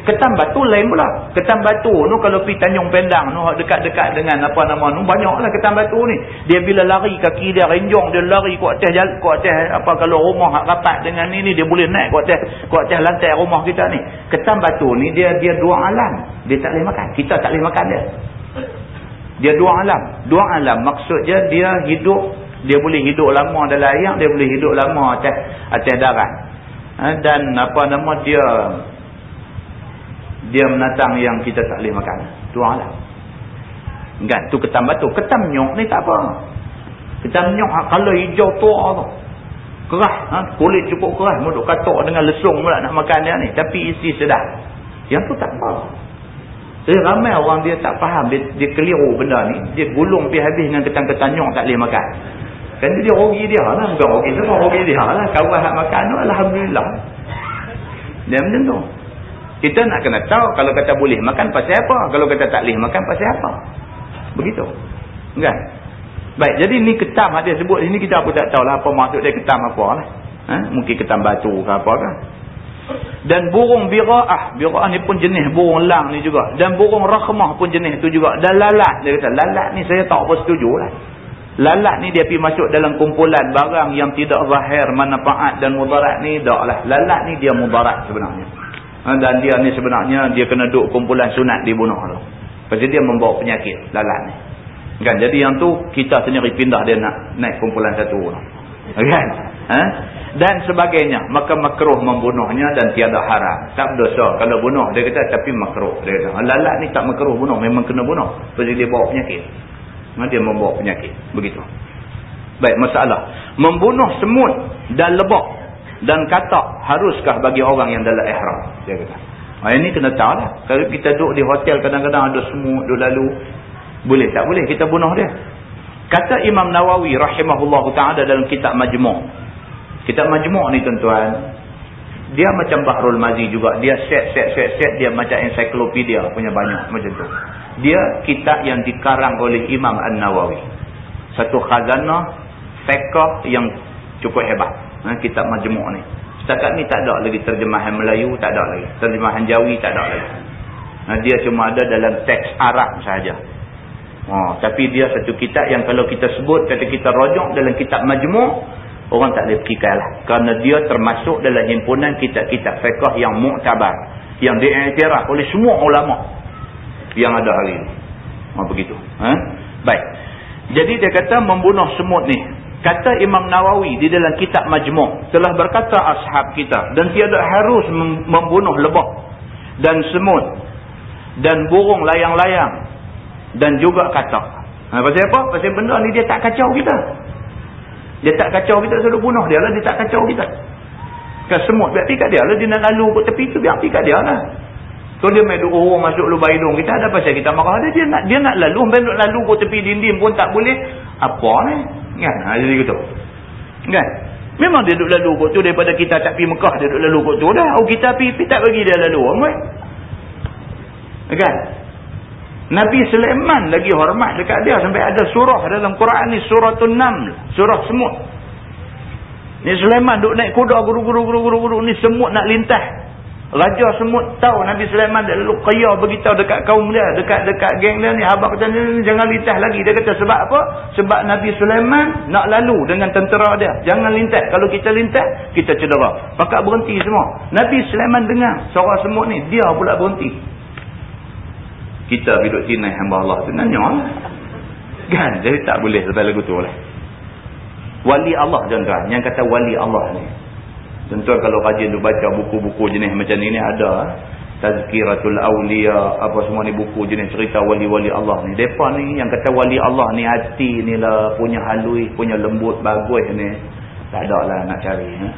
Ketam batu lain pula. Ketam batu tu kalau pergi Tanjung Pendang tu dekat-dekat dengan apa nama tu banyaklah ketam batu ni. Dia bila lari kaki dia renjong dia lari kuat atas kuat atas apa kalau rumah rapat dengan ni ni dia boleh naik kuat atas kuat atas lantai rumah kita ni. Ketam batu ni dia dia dua alam. Dia tak boleh makan. Kita tak boleh makan dia. Dia dua alam. Dua alam maksudnya dia hidup dia boleh hidup lama dalam air, dia boleh hidup lama atas atas darat. Ha, dan apa nama dia dia menatang yang kita tak boleh makan. Tuan lah. Kan, tu ketam batu. Ketam nyok ni tak apa. Ketam nyok ha, kalau hijau tua tu. Keras. Ha? Kulit cukup keras. Muduk katuk dengan lesung pula nak makan dia ni. Tapi isi sedap. Yang tu tak apa. Jadi ramai orang dia tak faham. Dia, dia keliru benda ni. Dia gulung pergi habis dengan ketam-ketam nyok tak boleh makan. Kan dia rugi dia lah. Bukan rugi semua. Rugi dia lah. Kawan nak makan tu. Alhamdulillah. Dia macam tu. Kita nak kena tahu. Kalau kata boleh makan pasal apa. Kalau kata tak boleh makan pasal apa. Begitu. Kan? Baik. Jadi ni ketam ada sebut. Ini kita pun tak tahu lah. Apa maksud dia ketam apa lah. Ha? Mungkin ketam batu ke apa kan. Dan burung bira'ah. Bira'ah ni pun jenis burung lang ni juga. Dan burung rakhmah pun jenis tu juga. Dan lalat. Dia kata lalat ni saya tak apa setuju lah. Lalat ni dia pergi masuk dalam kumpulan barang yang tidak zahir manfaat dan mudarat ni tak lah. Lalat ni dia mudarat sebenarnya. Ha, dan dia ni sebenarnya dia kena duduk kumpulan sunat dibunuh tu. Pasal dia membawa penyakit lalat ni. Kan? Jadi yang tu kita sendiri pindah dia nak naik kumpulan satu. Kan? Ha? Dan sebagainya. Maka makruh membunuhnya dan tiada haram. Tak berdosa kalau bunuh. Dia kata tapi makruh. Dia kata lalat ni tak makruh bunuh. Memang kena bunuh. Pasal dia bawa penyakit dia membawa penyakit. Begitu. Baik masalah. Membunuh semut dan lebok dan katak haruskah bagi orang yang dalam ihram? Dia kata. Ha, ini kena tahu lah. Kalau kita duduk di hotel kadang-kadang ada semut duduk lalu. Boleh tak boleh kita bunuh dia? Kata Imam Nawawi rahimahullah ta'ala dalam kitab Majmu' kitab Majmu' ni tuan-tuan dia macam Bahrul Mazi juga dia set set set set dia macam ensiklopedia punya banyak macam tu dia kitab yang dikarang oleh Imam An-Nawawi. Satu khazanah fiqh yang cukup hebat. Ha, kitab majmuk ni. Setakat ni tak ada lagi terjemahan Melayu, tak ada lagi. Terjemahan Jawi, tak ada lagi. Ha, dia cuma ada dalam teks Arab sahaja. Ha, tapi dia satu kitab yang kalau kita sebut, kata kita rojok dalam kitab majmuk, orang tak boleh pergi kalah. Kerana dia termasuk dalam himpunan kitab-kitab fiqh yang muktabar. Yang diiktiraf oleh semua ulama' yang ada hari ini. Oh, begitu. Ha? Baik. Jadi dia kata membunuh semut ni. Kata Imam Nawawi di dalam kitab Majmu' telah berkata ashab kita dan tiada harus membunuh lebah dan semut dan burung layang-layang dan juga katak. Ha, pasal apa? Pasal benda ni dia tak kacau kita. Dia tak kacau kita suruh bunuh dia lah. Dia tak kacau kita. Kan semut biar pergi kat dia lah. Dia nak lalu ke tepi tu biar pergi kat dia lah. So dia main duk orang masuk lubang hidung kita ada pasal kita marah dia dia nak dia nak lalu main duk lalu ke tepi dinding pun tak boleh apa ni kan ha, jadi gitu kan Memang dia duduk lalu kot tu daripada kita tak pergi Mekah dia duduk lalu kot tu dah. Oh kita pergi, pergi tak bagi dia lalu. Amat. Kan? Nabi Sulaiman lagi hormat dekat dia sampai ada surah dalam Quran ni suratul Naml, surah semut. Ni Sulaiman duduk naik kuda guru-guru-guru-guru ni semut nak lintah. Raja semut tahu Nabi Sulaiman dah lalu kaya beritahu dekat kaum dia, dekat dekat geng dia ni, habaq kata ni jangan lintah lagi. Dia kata sebab apa? Sebab Nabi Sulaiman nak lalu dengan tentera dia. Jangan lintah. Kalau kita lintah, kita cedera. Pakat berhenti semua. Nabi Sulaiman dengar suara semut ni, dia pula berhenti. Kita hidup sini hamba Allah tu nanya lah. Kan? Jadi tak boleh sampai lagu tu lah. Wali Allah tuan-tuan. Yang kata wali Allah ni. Tentu kalau rajin tu baca buku-buku jenis macam ni, ni ada. Tazkiratul Awliya, apa semua ni buku jenis cerita wali-wali Allah ni. Mereka ni yang kata wali Allah ni hati ni lah, punya halui, punya lembut, bagus ni. Tak ada lah nak cari. Ha?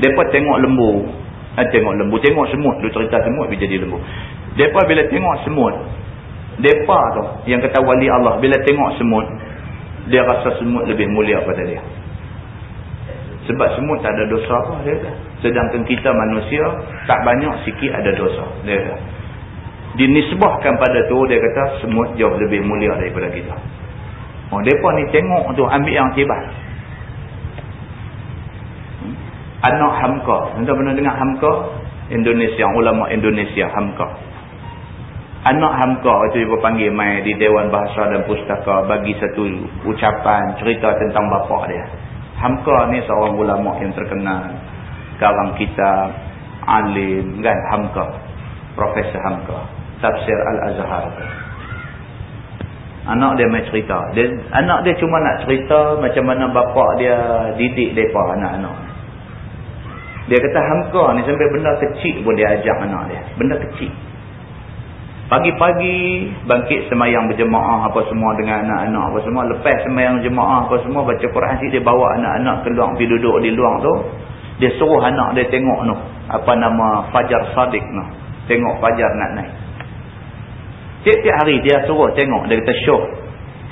Mereka tengok lembu. Ha, tengok lembu, tengok semut. Dia cerita semut, dia jadi lembu. Mereka bila tengok semut, mereka tu yang kata wali Allah, bila tengok semut, dia rasa semut lebih mulia pada dia. Sebab semut tak ada dosa apa dia kata. Sedangkan kita manusia tak banyak sikit ada dosa dia kata. Dinisbahkan pada tu dia kata semut jauh lebih mulia daripada kita. Oh depa ni tengok tu ambil yang. Hmm? Anak Hamka. Anda pernah dengar Hamka? Indonesia, ulama Indonesia Hamka. Anak Hamka itu dia panggil mai di Dewan Bahasa dan Pustaka bagi satu ucapan cerita tentang bapa dia. Hamka ni seorang ulama yang terkenal. Karang kita alim kan Hamka. Profesor Hamka. Tafsir Al-Azhar. Anak dia main cerita. Dia, anak dia cuma nak cerita macam mana bapa dia didik mereka anak-anak. Dia kata Hamka ni sampai benda kecil pun dia ajak anak dia. Benda kecil. Pagi-pagi bangkit semayang berjemaah apa semua dengan anak-anak apa semua. Lepas semayang jemaah apa semua baca Quran si dia bawa anak-anak keluar pergi duduk di luar tu. Dia suruh anak dia tengok tu. Apa nama Fajar Sadiq tu. Tengok Fajar nak naik. Tiap-tiap hari dia suruh tengok. Dia kata syuh.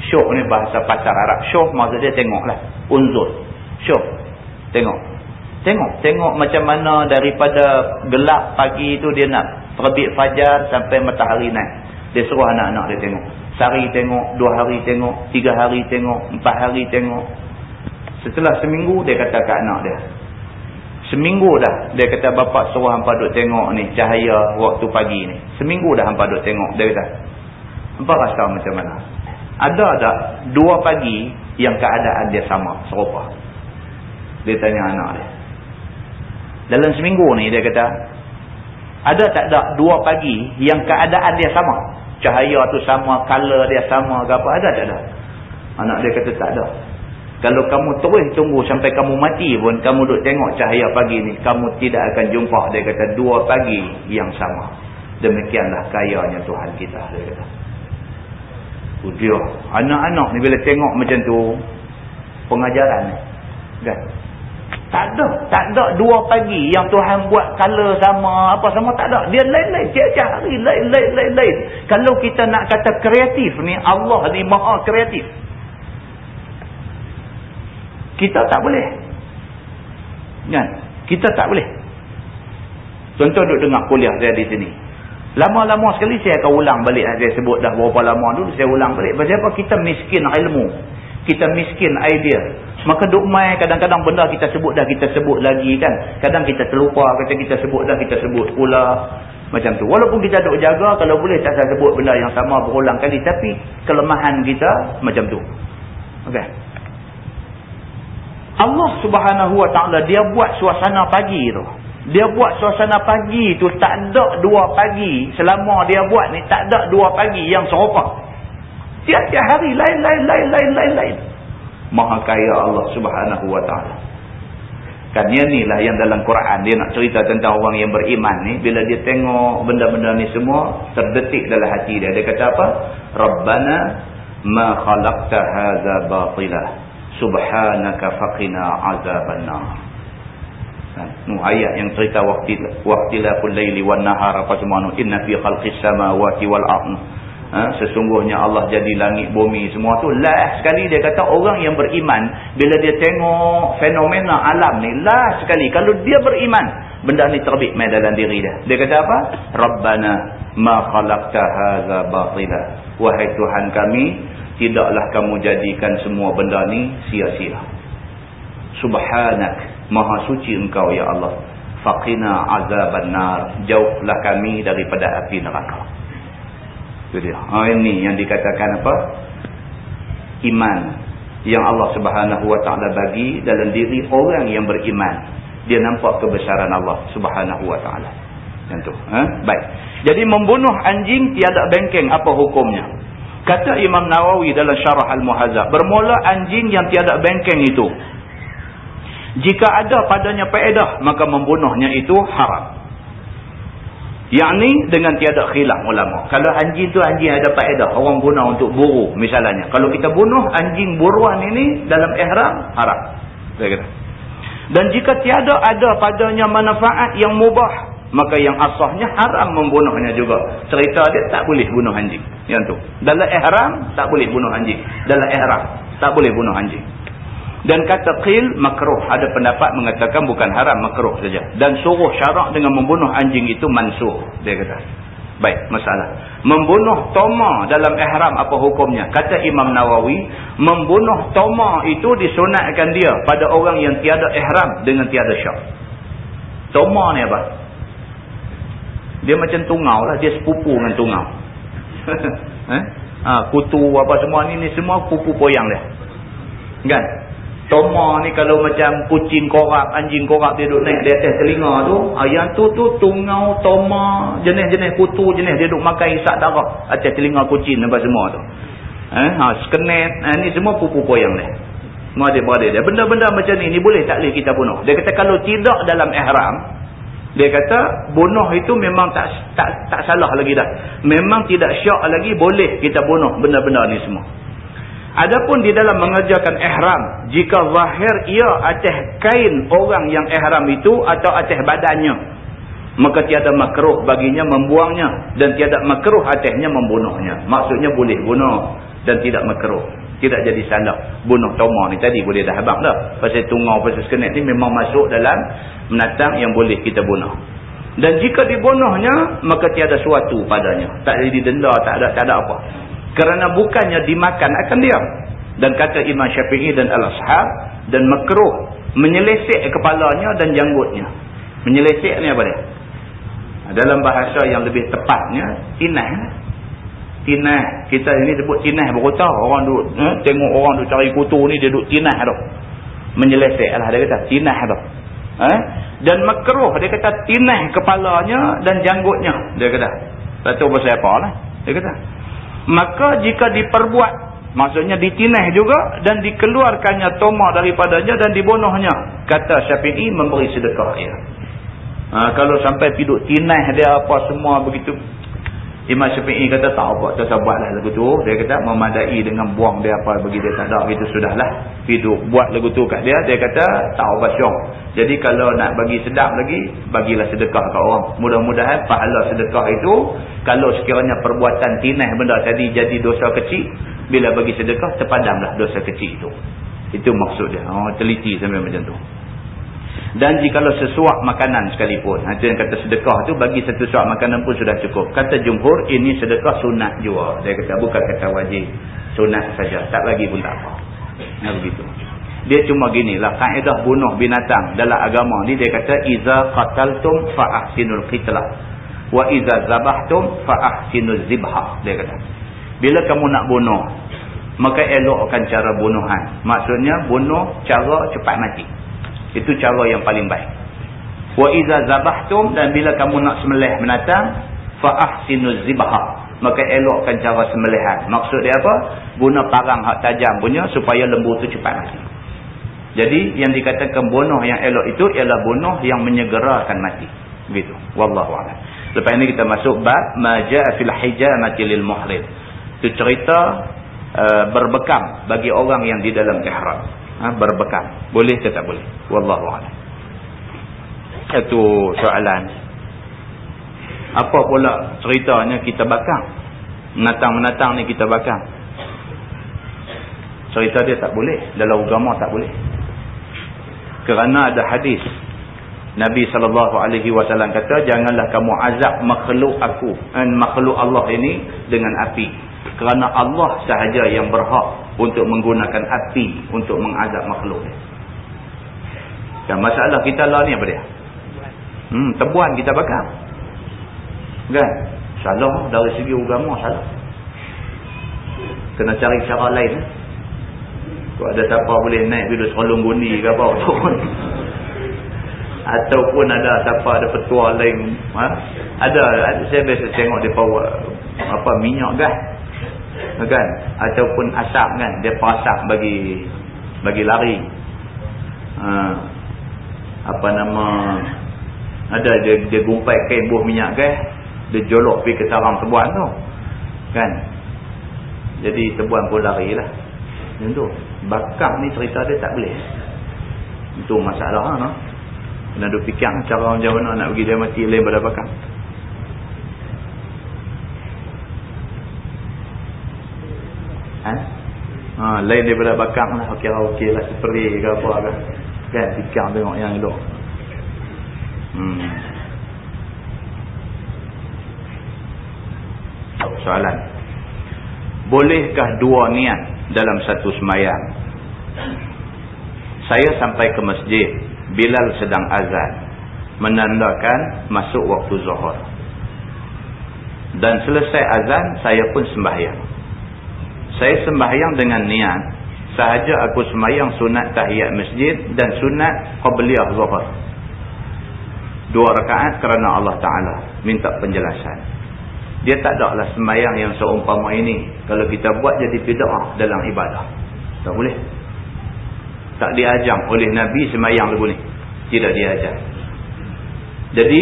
Syuh ni bahasa pasar Arab. Syuh maksud dia tengok lah. Unzul. Syuh. Tengok. Tengok. Tengok macam mana daripada gelap pagi tu dia nak terbit fajar sampai matahari naik. Dia suruh anak-anak dia tengok. Sehari tengok, dua hari tengok, tiga hari tengok, empat hari tengok. Setelah seminggu, dia kata ke anak dia. Seminggu dah, dia kata bapak suruh hampa duk tengok ni, cahaya waktu pagi ni. Seminggu dah hampa duk tengok, dia kata. Hampa rasa macam mana? Ada tak dua pagi yang keadaan dia sama, serupa? Dia tanya anak dia. Dalam seminggu ni, dia kata, ada tak ada dua pagi yang keadaan dia sama? Cahaya tu sama, color dia sama ke apa? Ada tak ada? Anak dia kata tak ada. Kalau kamu terus tunggu sampai kamu mati pun, kamu duduk tengok cahaya pagi ni, kamu tidak akan jumpa, dia kata, dua pagi yang sama. Demikianlah kayanya Tuhan kita, dia kata. Anak-anak ni bila tengok macam tu, pengajaran ni. Kan? Tak ada. Tak ada dua pagi yang Tuhan buat color sama, apa sama. Tak ada. Dia lain-lain. Tiap-tiap hari. Lain-lain. Kalau kita nak kata kreatif ni, Allah ni maha kreatif. Kita tak boleh. Kan? Kita tak boleh. Contoh duduk dengar kuliah saya di sini. Lama-lama sekali saya akan ulang balik. Saya sebut dah berapa lama dulu. Saya ulang balik. Sebab apa? Kita miskin ilmu kita miskin idea maka duk mai kadang-kadang benda kita sebut dah kita sebut lagi kan. Kadang kita terlupa kata kita sebut dah kita sebut pula. Macam tu. Walaupun kita duk jaga kalau boleh tak saya sebut benda yang sama berulang kali. Tapi kelemahan kita macam tu. Okey. Allah subhanahu wa ta'ala dia buat suasana pagi tu. Dia buat suasana pagi tu tak ada dua pagi selama dia buat ni tak ada dua pagi yang serupa. Tiap-tiap hari lain, Maha kaya Allah subhanahu wa ta'ala. Kan ni lah yang dalam Quran dia nak cerita tentang orang yang beriman ni. Bila dia tengok benda-benda ni semua terdetik dalam hati dia. Dia kata apa? Rabbana ma khalaqta haza batilah. Subhanaka faqina azabanna. Kan? Nu ayat yang cerita waktu waktu la kullaili wan nahar apa semua nu inna fi khalqis samawati wal ardh ha, sesungguhnya Allah jadi langit bumi semua tu last sekali dia kata orang yang beriman bila dia tengok fenomena alam ni last sekali. Kalau dia beriman benda ni terbit main dalam diri dia. Dia kata apa? Rabbana ma khalaqta hadza batila. Wahai tuhan kami tidaklah kamu jadikan semua benda ni sia-sia. Subhanak maha suci engkau ya Allah. Faqina azaban nar jauhlah kami daripada api neraka itu dia. Ha, ini yang dikatakan apa? Iman. Yang Allah subhanahu wa ta'ala bagi dalam diri orang yang beriman. Dia nampak kebesaran Allah subhanahu wa ta'ala. Tu ha? baik. Jadi membunuh anjing tiada bengkeng apa hukumnya? Kata Imam Nawawi dalam syarah Al-Muhazab bermula anjing yang tiada bengkeng itu. Jika ada padanya faedah, maka membunuhnya itu haram. Yang ni dengan tiada khilaf ulama. Kalau anjing tu anjing ada faedah, orang guna untuk buru misalnya. Kalau kita bunuh anjing buruan ini dalam ihram, haram. Dan jika tiada ada padanya manfaat yang mubah, maka yang asahnya haram membunuhnya juga. Cerita dia tak boleh bunuh anjing. Yang tu. Dalam ihram, tak boleh bunuh anjing. Dalam ihram, tak boleh bunuh anjing. Dan kata qil makruh. Ada pendapat mengatakan bukan haram makruh saja. Dan suruh syarak dengan membunuh anjing itu mansuh. Dia kata. Baik, masalah. Membunuh toma dalam ihram apa hukumnya? Kata Imam Nawawi, membunuh toma itu disunatkan dia pada orang yang tiada ihram dengan tiada syak. Toma ni apa? Dia macam tungau lah. Dia sepupu dengan tungau. <laughs> eh? ha, kutu apa semua ni, ni semua pupu poyang dia. Kan? Toma ni kalau macam kucing korak, anjing korak dia duduk naik di atas telinga tu. Yang tu tu tungau, toma, jenis-jenis kutu jenis dia duduk makan isak darah atas telinga kucing apa semua tu. Eh, ha, skenet, ha, ni semua pupu poyang dia berada dia. Benda-benda macam ni, ni boleh tak boleh kita bunuh. Dia kata kalau tidak dalam ihram, dia kata bunuh itu memang tak tak tak salah lagi dah. Memang tidak syak lagi boleh kita bunuh benda-benda ni semua. Adapun di dalam mengerjakan ihram, jika zahir ia atas kain orang yang ihram itu atau atas badannya, maka tiada makruh baginya membuangnya dan tiada makruh atasnya membunuhnya. Maksudnya boleh bunuh dan tidak makruh. Tidak jadi salah. Bunuh toma ni tadi boleh dah habang dah. Pasal tungau, pasal sekenet ni memang masuk dalam menatang yang boleh kita bunuh. Dan jika dibunuhnya, maka tiada suatu padanya. Tak jadi denda, tak ada, tak ada apa kerana bukannya dimakan akan diam. Dan kata Imam Syafi'i dan Al-Ashab dan makruh menyelesik kepalanya dan janggutnya. Menyelesik ni apa dia? Dalam bahasa yang lebih tepatnya tinah. Tinah. Kita ini sebut tinah berkota orang duduk eh, tengok orang duduk cari kutu ni dia duduk tinah tu. Menyelesik lah dia kata tinah tu. Eh? dan makruh dia kata tinah kepalanya dan janggutnya. Dia kata tak tahu pasal apa lah? Dia kata maka jika diperbuat maksudnya ditinah juga dan dikeluarkannya toma daripadanya dan dibunuhnya kata syafi'i memberi sedekah ya. ha, kalau sampai piduk tinah dia apa semua begitu Imam Syafi'i kata tak apa tak buatlah lagu tu. Dia kata memadai dengan buang dia apa bagi dia tak ada. Itu sudahlah hidup buat lagu tu kat dia. Dia kata tak apa syong. Jadi kalau nak bagi sedap lagi bagilah sedekah kat orang. Mudah-mudahan pahala sedekah itu kalau sekiranya perbuatan tinah benda tadi jadi dosa kecil bila bagi sedekah terpadamlah dosa kecil itu. Itu maksud dia. Oh, teliti sampai macam tu dan jikalau sesuap makanan sekalipun. Itu yang kata sedekah tu bagi satu suap makanan pun sudah cukup. Kata jumhur ini sedekah sunat jua. Dia kata bukan kata wajib. Sunat saja. Tak bagi pun tak apa. Nah begitu. Dia cuma gini lah. Kaedah bunuh binatang dalam agama ni dia kata iza qataltum fa'ahsinul qitlah. Wa iza zabahtum fa'ahsinul zibha. Dia kata. Bila kamu nak bunuh. Maka elokkan cara bunuhan. Maksudnya bunuh cara cepat mati. Itu cara yang paling baik. Wa iza zabahtum dan bila kamu nak sembelih menatang fa ahsinuz zibha. Maka elokkan cara sembelihan. Maksud dia apa? Guna parang hak tajam punya supaya lembu tu cepat mati. Jadi yang dikatakan bunuh yang elok itu ialah bunuh yang menyegerakan mati. Begitu. Wallahu a'lam. Lepas ini kita masuk bab maja fil hijamati lil muhrim. Itu cerita uh, berbekam bagi orang yang di dalam ihram ha, berbekam. Boleh ke tak boleh? Wallahu a'lam. Itu soalan. Apa pula ceritanya kita bakar? menatang-menatang ni kita bakar cerita dia tak boleh dalam agama tak boleh kerana ada hadis Nabi SAW kata janganlah kamu azab makhluk aku dan eh, makhluk Allah ini dengan api kerana Allah sahaja yang berhak untuk menggunakan api untuk mengazab makhluk. Dan masalah kita lah ni apa dia? Hmm, tebuan kita bakar kan? Salah dari segi agama salah. Kena cari cara lain eh? Kalau ada siapa boleh naik bila serolong gundi ke apa ataupun ataupun ada siapa ada petua lain ha? ada, saya biasa tengok dia bawa apa minyak gas kan? Ataupun asap kan? Dia asap bagi bagi lari. Ha, apa nama? Ada dia, dia gumpai kain buah minyak gas dia jolok pergi ke sarang tebuan tu kan? Jadi tebuan pun lari lah. Macam tu. Ni cerita dia tak boleh. Itu masalah ha, kena duk fikir cara macam mana nak pergi dia mati lain pada bakar ha? Ha lain daripada bakar lah ok lah ok lah spray ke apa kan? Kan fikir tengok yang elok. Hmm. Soalan. Bolehkah dua niat dalam satu semayang? Saya sampai ke masjid Bilal sedang azan menandakan masuk waktu zuhur. Dan selesai azan saya pun sembahyang saya sembahyang dengan niat sahaja aku sembahyang sunat tahiyat masjid dan sunat qabliyah zuhur. Dua rakaat kerana Allah Ta'ala minta penjelasan. Dia tak ada lah sembahyang yang seumpama ini. Kalau kita buat jadi bid'ah dalam ibadah. Tak boleh. Tak diajar oleh Nabi sembahyang lagu ni. Tidak diajar jadi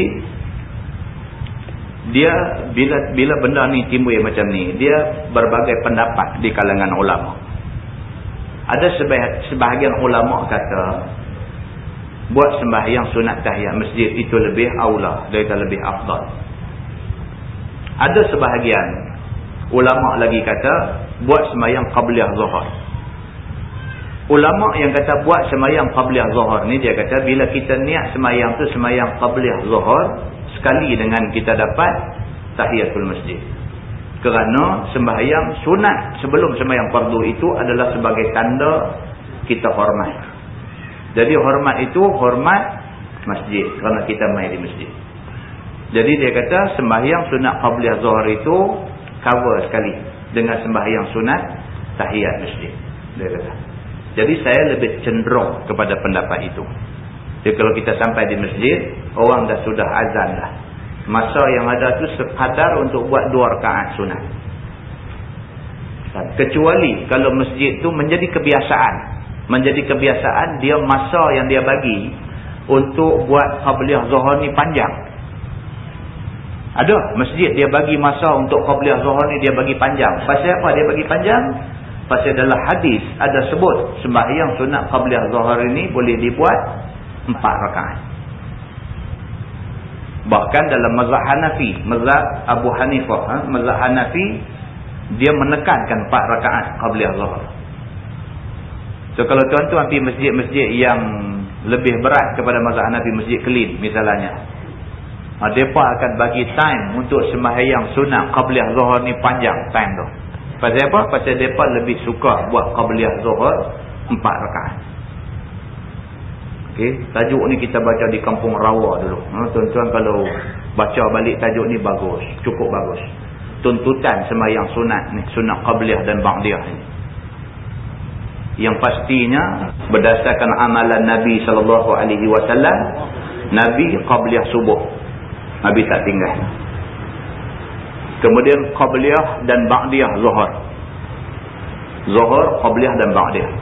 dia bila bila benda ni timbul macam ni dia berbagai pendapat di kalangan ulama ada sebahagian ulama kata buat sembahyang sunat tahiyat masjid itu lebih aula daripada lebih afdal ada sebahagian ulama lagi kata buat semayang qabliyah zuhur. Ulama yang kata buat semayang qabliyah zuhur ni dia kata bila kita niat semayang tu semayang qabliyah zuhur sekali dengan kita dapat tahiyatul masjid. Kerana sembahyang sunat sebelum sembahyang fardu itu adalah sebagai tanda kita hormat. Jadi hormat itu hormat masjid kerana kita main di masjid. Jadi dia kata sembahyang sunat qabliyah zuhur itu cover sekali dengan sembahyang sunat tahiyat masjid. Dia kata. Jadi saya lebih cenderung kepada pendapat itu. Jadi kalau kita sampai di masjid, orang dah sudah azan dah. Masa yang ada tu sekadar untuk buat dua rakaat sunat. Kecuali kalau masjid tu menjadi kebiasaan. Menjadi kebiasaan dia masa yang dia bagi untuk buat qabliyah zuhur ni panjang. Ada masjid dia bagi masa untuk qabliyah zuhur ni dia bagi panjang. Pasal apa dia bagi panjang? Pasal dalam hadis ada sebut sembahyang sunat qabliyah zuhur ini boleh dibuat empat rakaat. Bahkan dalam mazhab Hanafi, mazhab Abu Hanifah, ha? mazhab Hanafi dia menekankan empat rakaat qabliyah zuhur. So kalau tuan-tuan pergi masjid-masjid yang lebih berat kepada mazhab Hanafi, masjid Kelin misalnya ha, mereka akan bagi time untuk sembahyang sunat qabliyah zuhur ni panjang time tu pasal apa? pasal mereka lebih suka buat qabliyah zuhur empat rakaat ok tajuk ni kita baca di kampung rawa dulu ha, tuan-tuan kalau baca balik tajuk ni bagus cukup bagus tuntutan sembahyang sunat ni sunat qabliyah dan ba'diyah ni yang pastinya berdasarkan amalan Nabi SAW Nabi qabliyah subuh Nabi tak tinggal. Kemudian Qabliyah dan Ba'diyah Zuhur. Zuhur, Qabliyah dan Ba'diyah.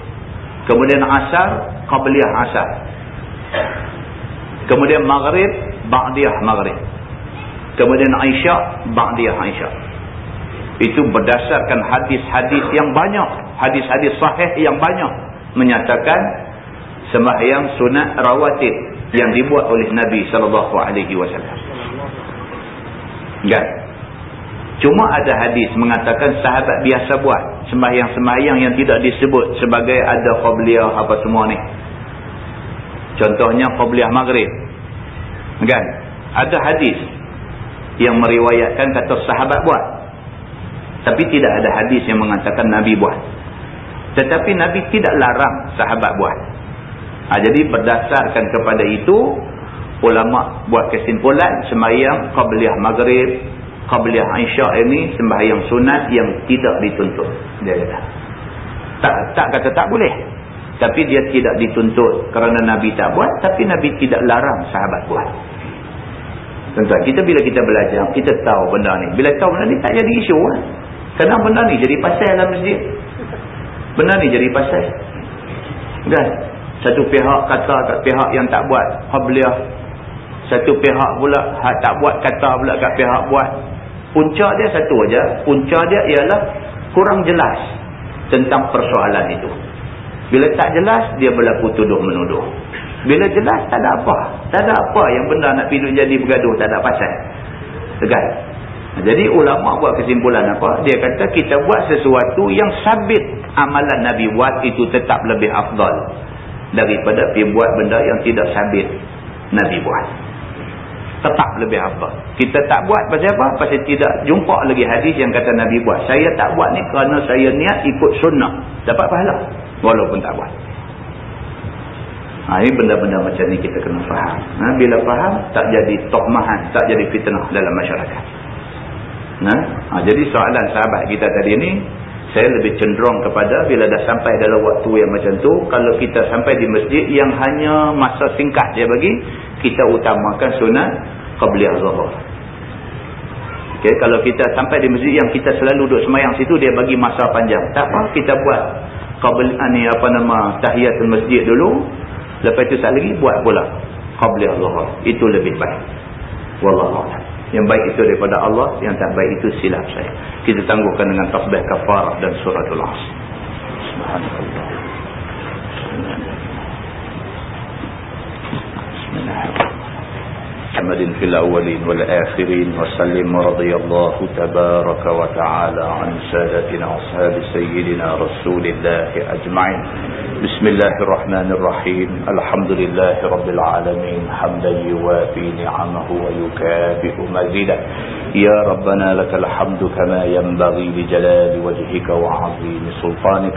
Kemudian Asar, Qabliyah Asar. Kemudian Maghrib, Ba'diyah Maghrib. Kemudian Aisyah, Ba'diyah Aisyah. Itu berdasarkan hadis-hadis yang banyak. Hadis-hadis sahih yang banyak. Menyatakan sembahyang sunat rawatib yang dibuat oleh Nabi SAW. Kan? Cuma ada hadis mengatakan sahabat biasa buat sembahyang-sembahyang yang tidak disebut sebagai ada qabliyah apa semua ni. Contohnya qabliyah maghrib. Kan? Ada hadis yang meriwayatkan kata sahabat buat. Tapi tidak ada hadis yang mengatakan Nabi buat. Tetapi Nabi tidak larang sahabat buat. Ha, jadi berdasarkan kepada itu, ulama buat kesimpulan sembahyang qabliyah maghrib, qabliyah isyak ini sembahyang sunat yang tidak dituntut. Dia kata. Tak, tak kata tak boleh. Tapi dia tidak dituntut kerana Nabi tak buat. Tapi Nabi tidak larang sahabat buat. Tuan-tuan, kita bila kita belajar, kita tahu benda ni. Bila tahu benda ni, tak jadi isu lah. Kenapa benda ni jadi pasal dalam masjid? Benda ni jadi pasal. Kan? Satu pihak kata kat pihak yang tak buat, Habliyah. Satu pihak pula, tak buat kata pula kat pihak buat. Punca dia satu aja. Punca dia ialah kurang jelas tentang persoalan itu. Bila tak jelas, dia berlaku tuduh menuduh. Bila jelas, tak ada apa. Tak ada apa yang benda nak pergi jadi bergaduh, tak ada pasal. Tegal. Jadi ulama buat kesimpulan apa? Dia kata kita buat sesuatu yang sabit amalan Nabi buat itu tetap lebih afdal. Daripada pergi buat benda yang tidak sabit Nabi buat. Tetap lebih afdal. Kita tak buat pasal apa? Pasal tidak jumpa lagi hadis yang kata Nabi buat. Saya tak buat ni kerana saya niat ikut sunnah. Dapat pahala. Walaupun tak buat. Ha, ini benda-benda macam ni kita kena faham. Ha, bila faham, tak jadi tohmahan, tak jadi fitnah dalam masyarakat. Ha, ha, jadi soalan sahabat kita tadi ni, saya lebih cenderung kepada bila dah sampai dalam waktu yang macam tu, kalau kita sampai di masjid yang hanya masa singkat dia bagi, kita utamakan sunat Qabliyah Zuhur. Okay, kalau kita sampai di masjid yang kita selalu duduk semayang situ, dia bagi masa panjang. Tak apa, kita buat Qabliyah ni apa nama, tahiyatul masjid dulu, Lepas itu sekali lagi buat pula qabliyah zuhur. Itu lebih baik. Wallahu a'lam. Yang baik itu daripada Allah, yang tak baik itu silap saya. Kita tangguhkan dengan tasbih kafarah dan suratul asr. Subhanallah. محمد في الأولين والآخرين وسلم رضي الله تبارك وتعالى عن سادتنا أصحاب سيدنا رسول الله أجمعين. بسم الله الرحمن الرحيم. الحمد لله رب العالمين. حمدا يوافي نعمه ويكافئ مزيدا يا ربنا لك الحمد كما ينبغي لجلال وجهك وعظيم سلطانك.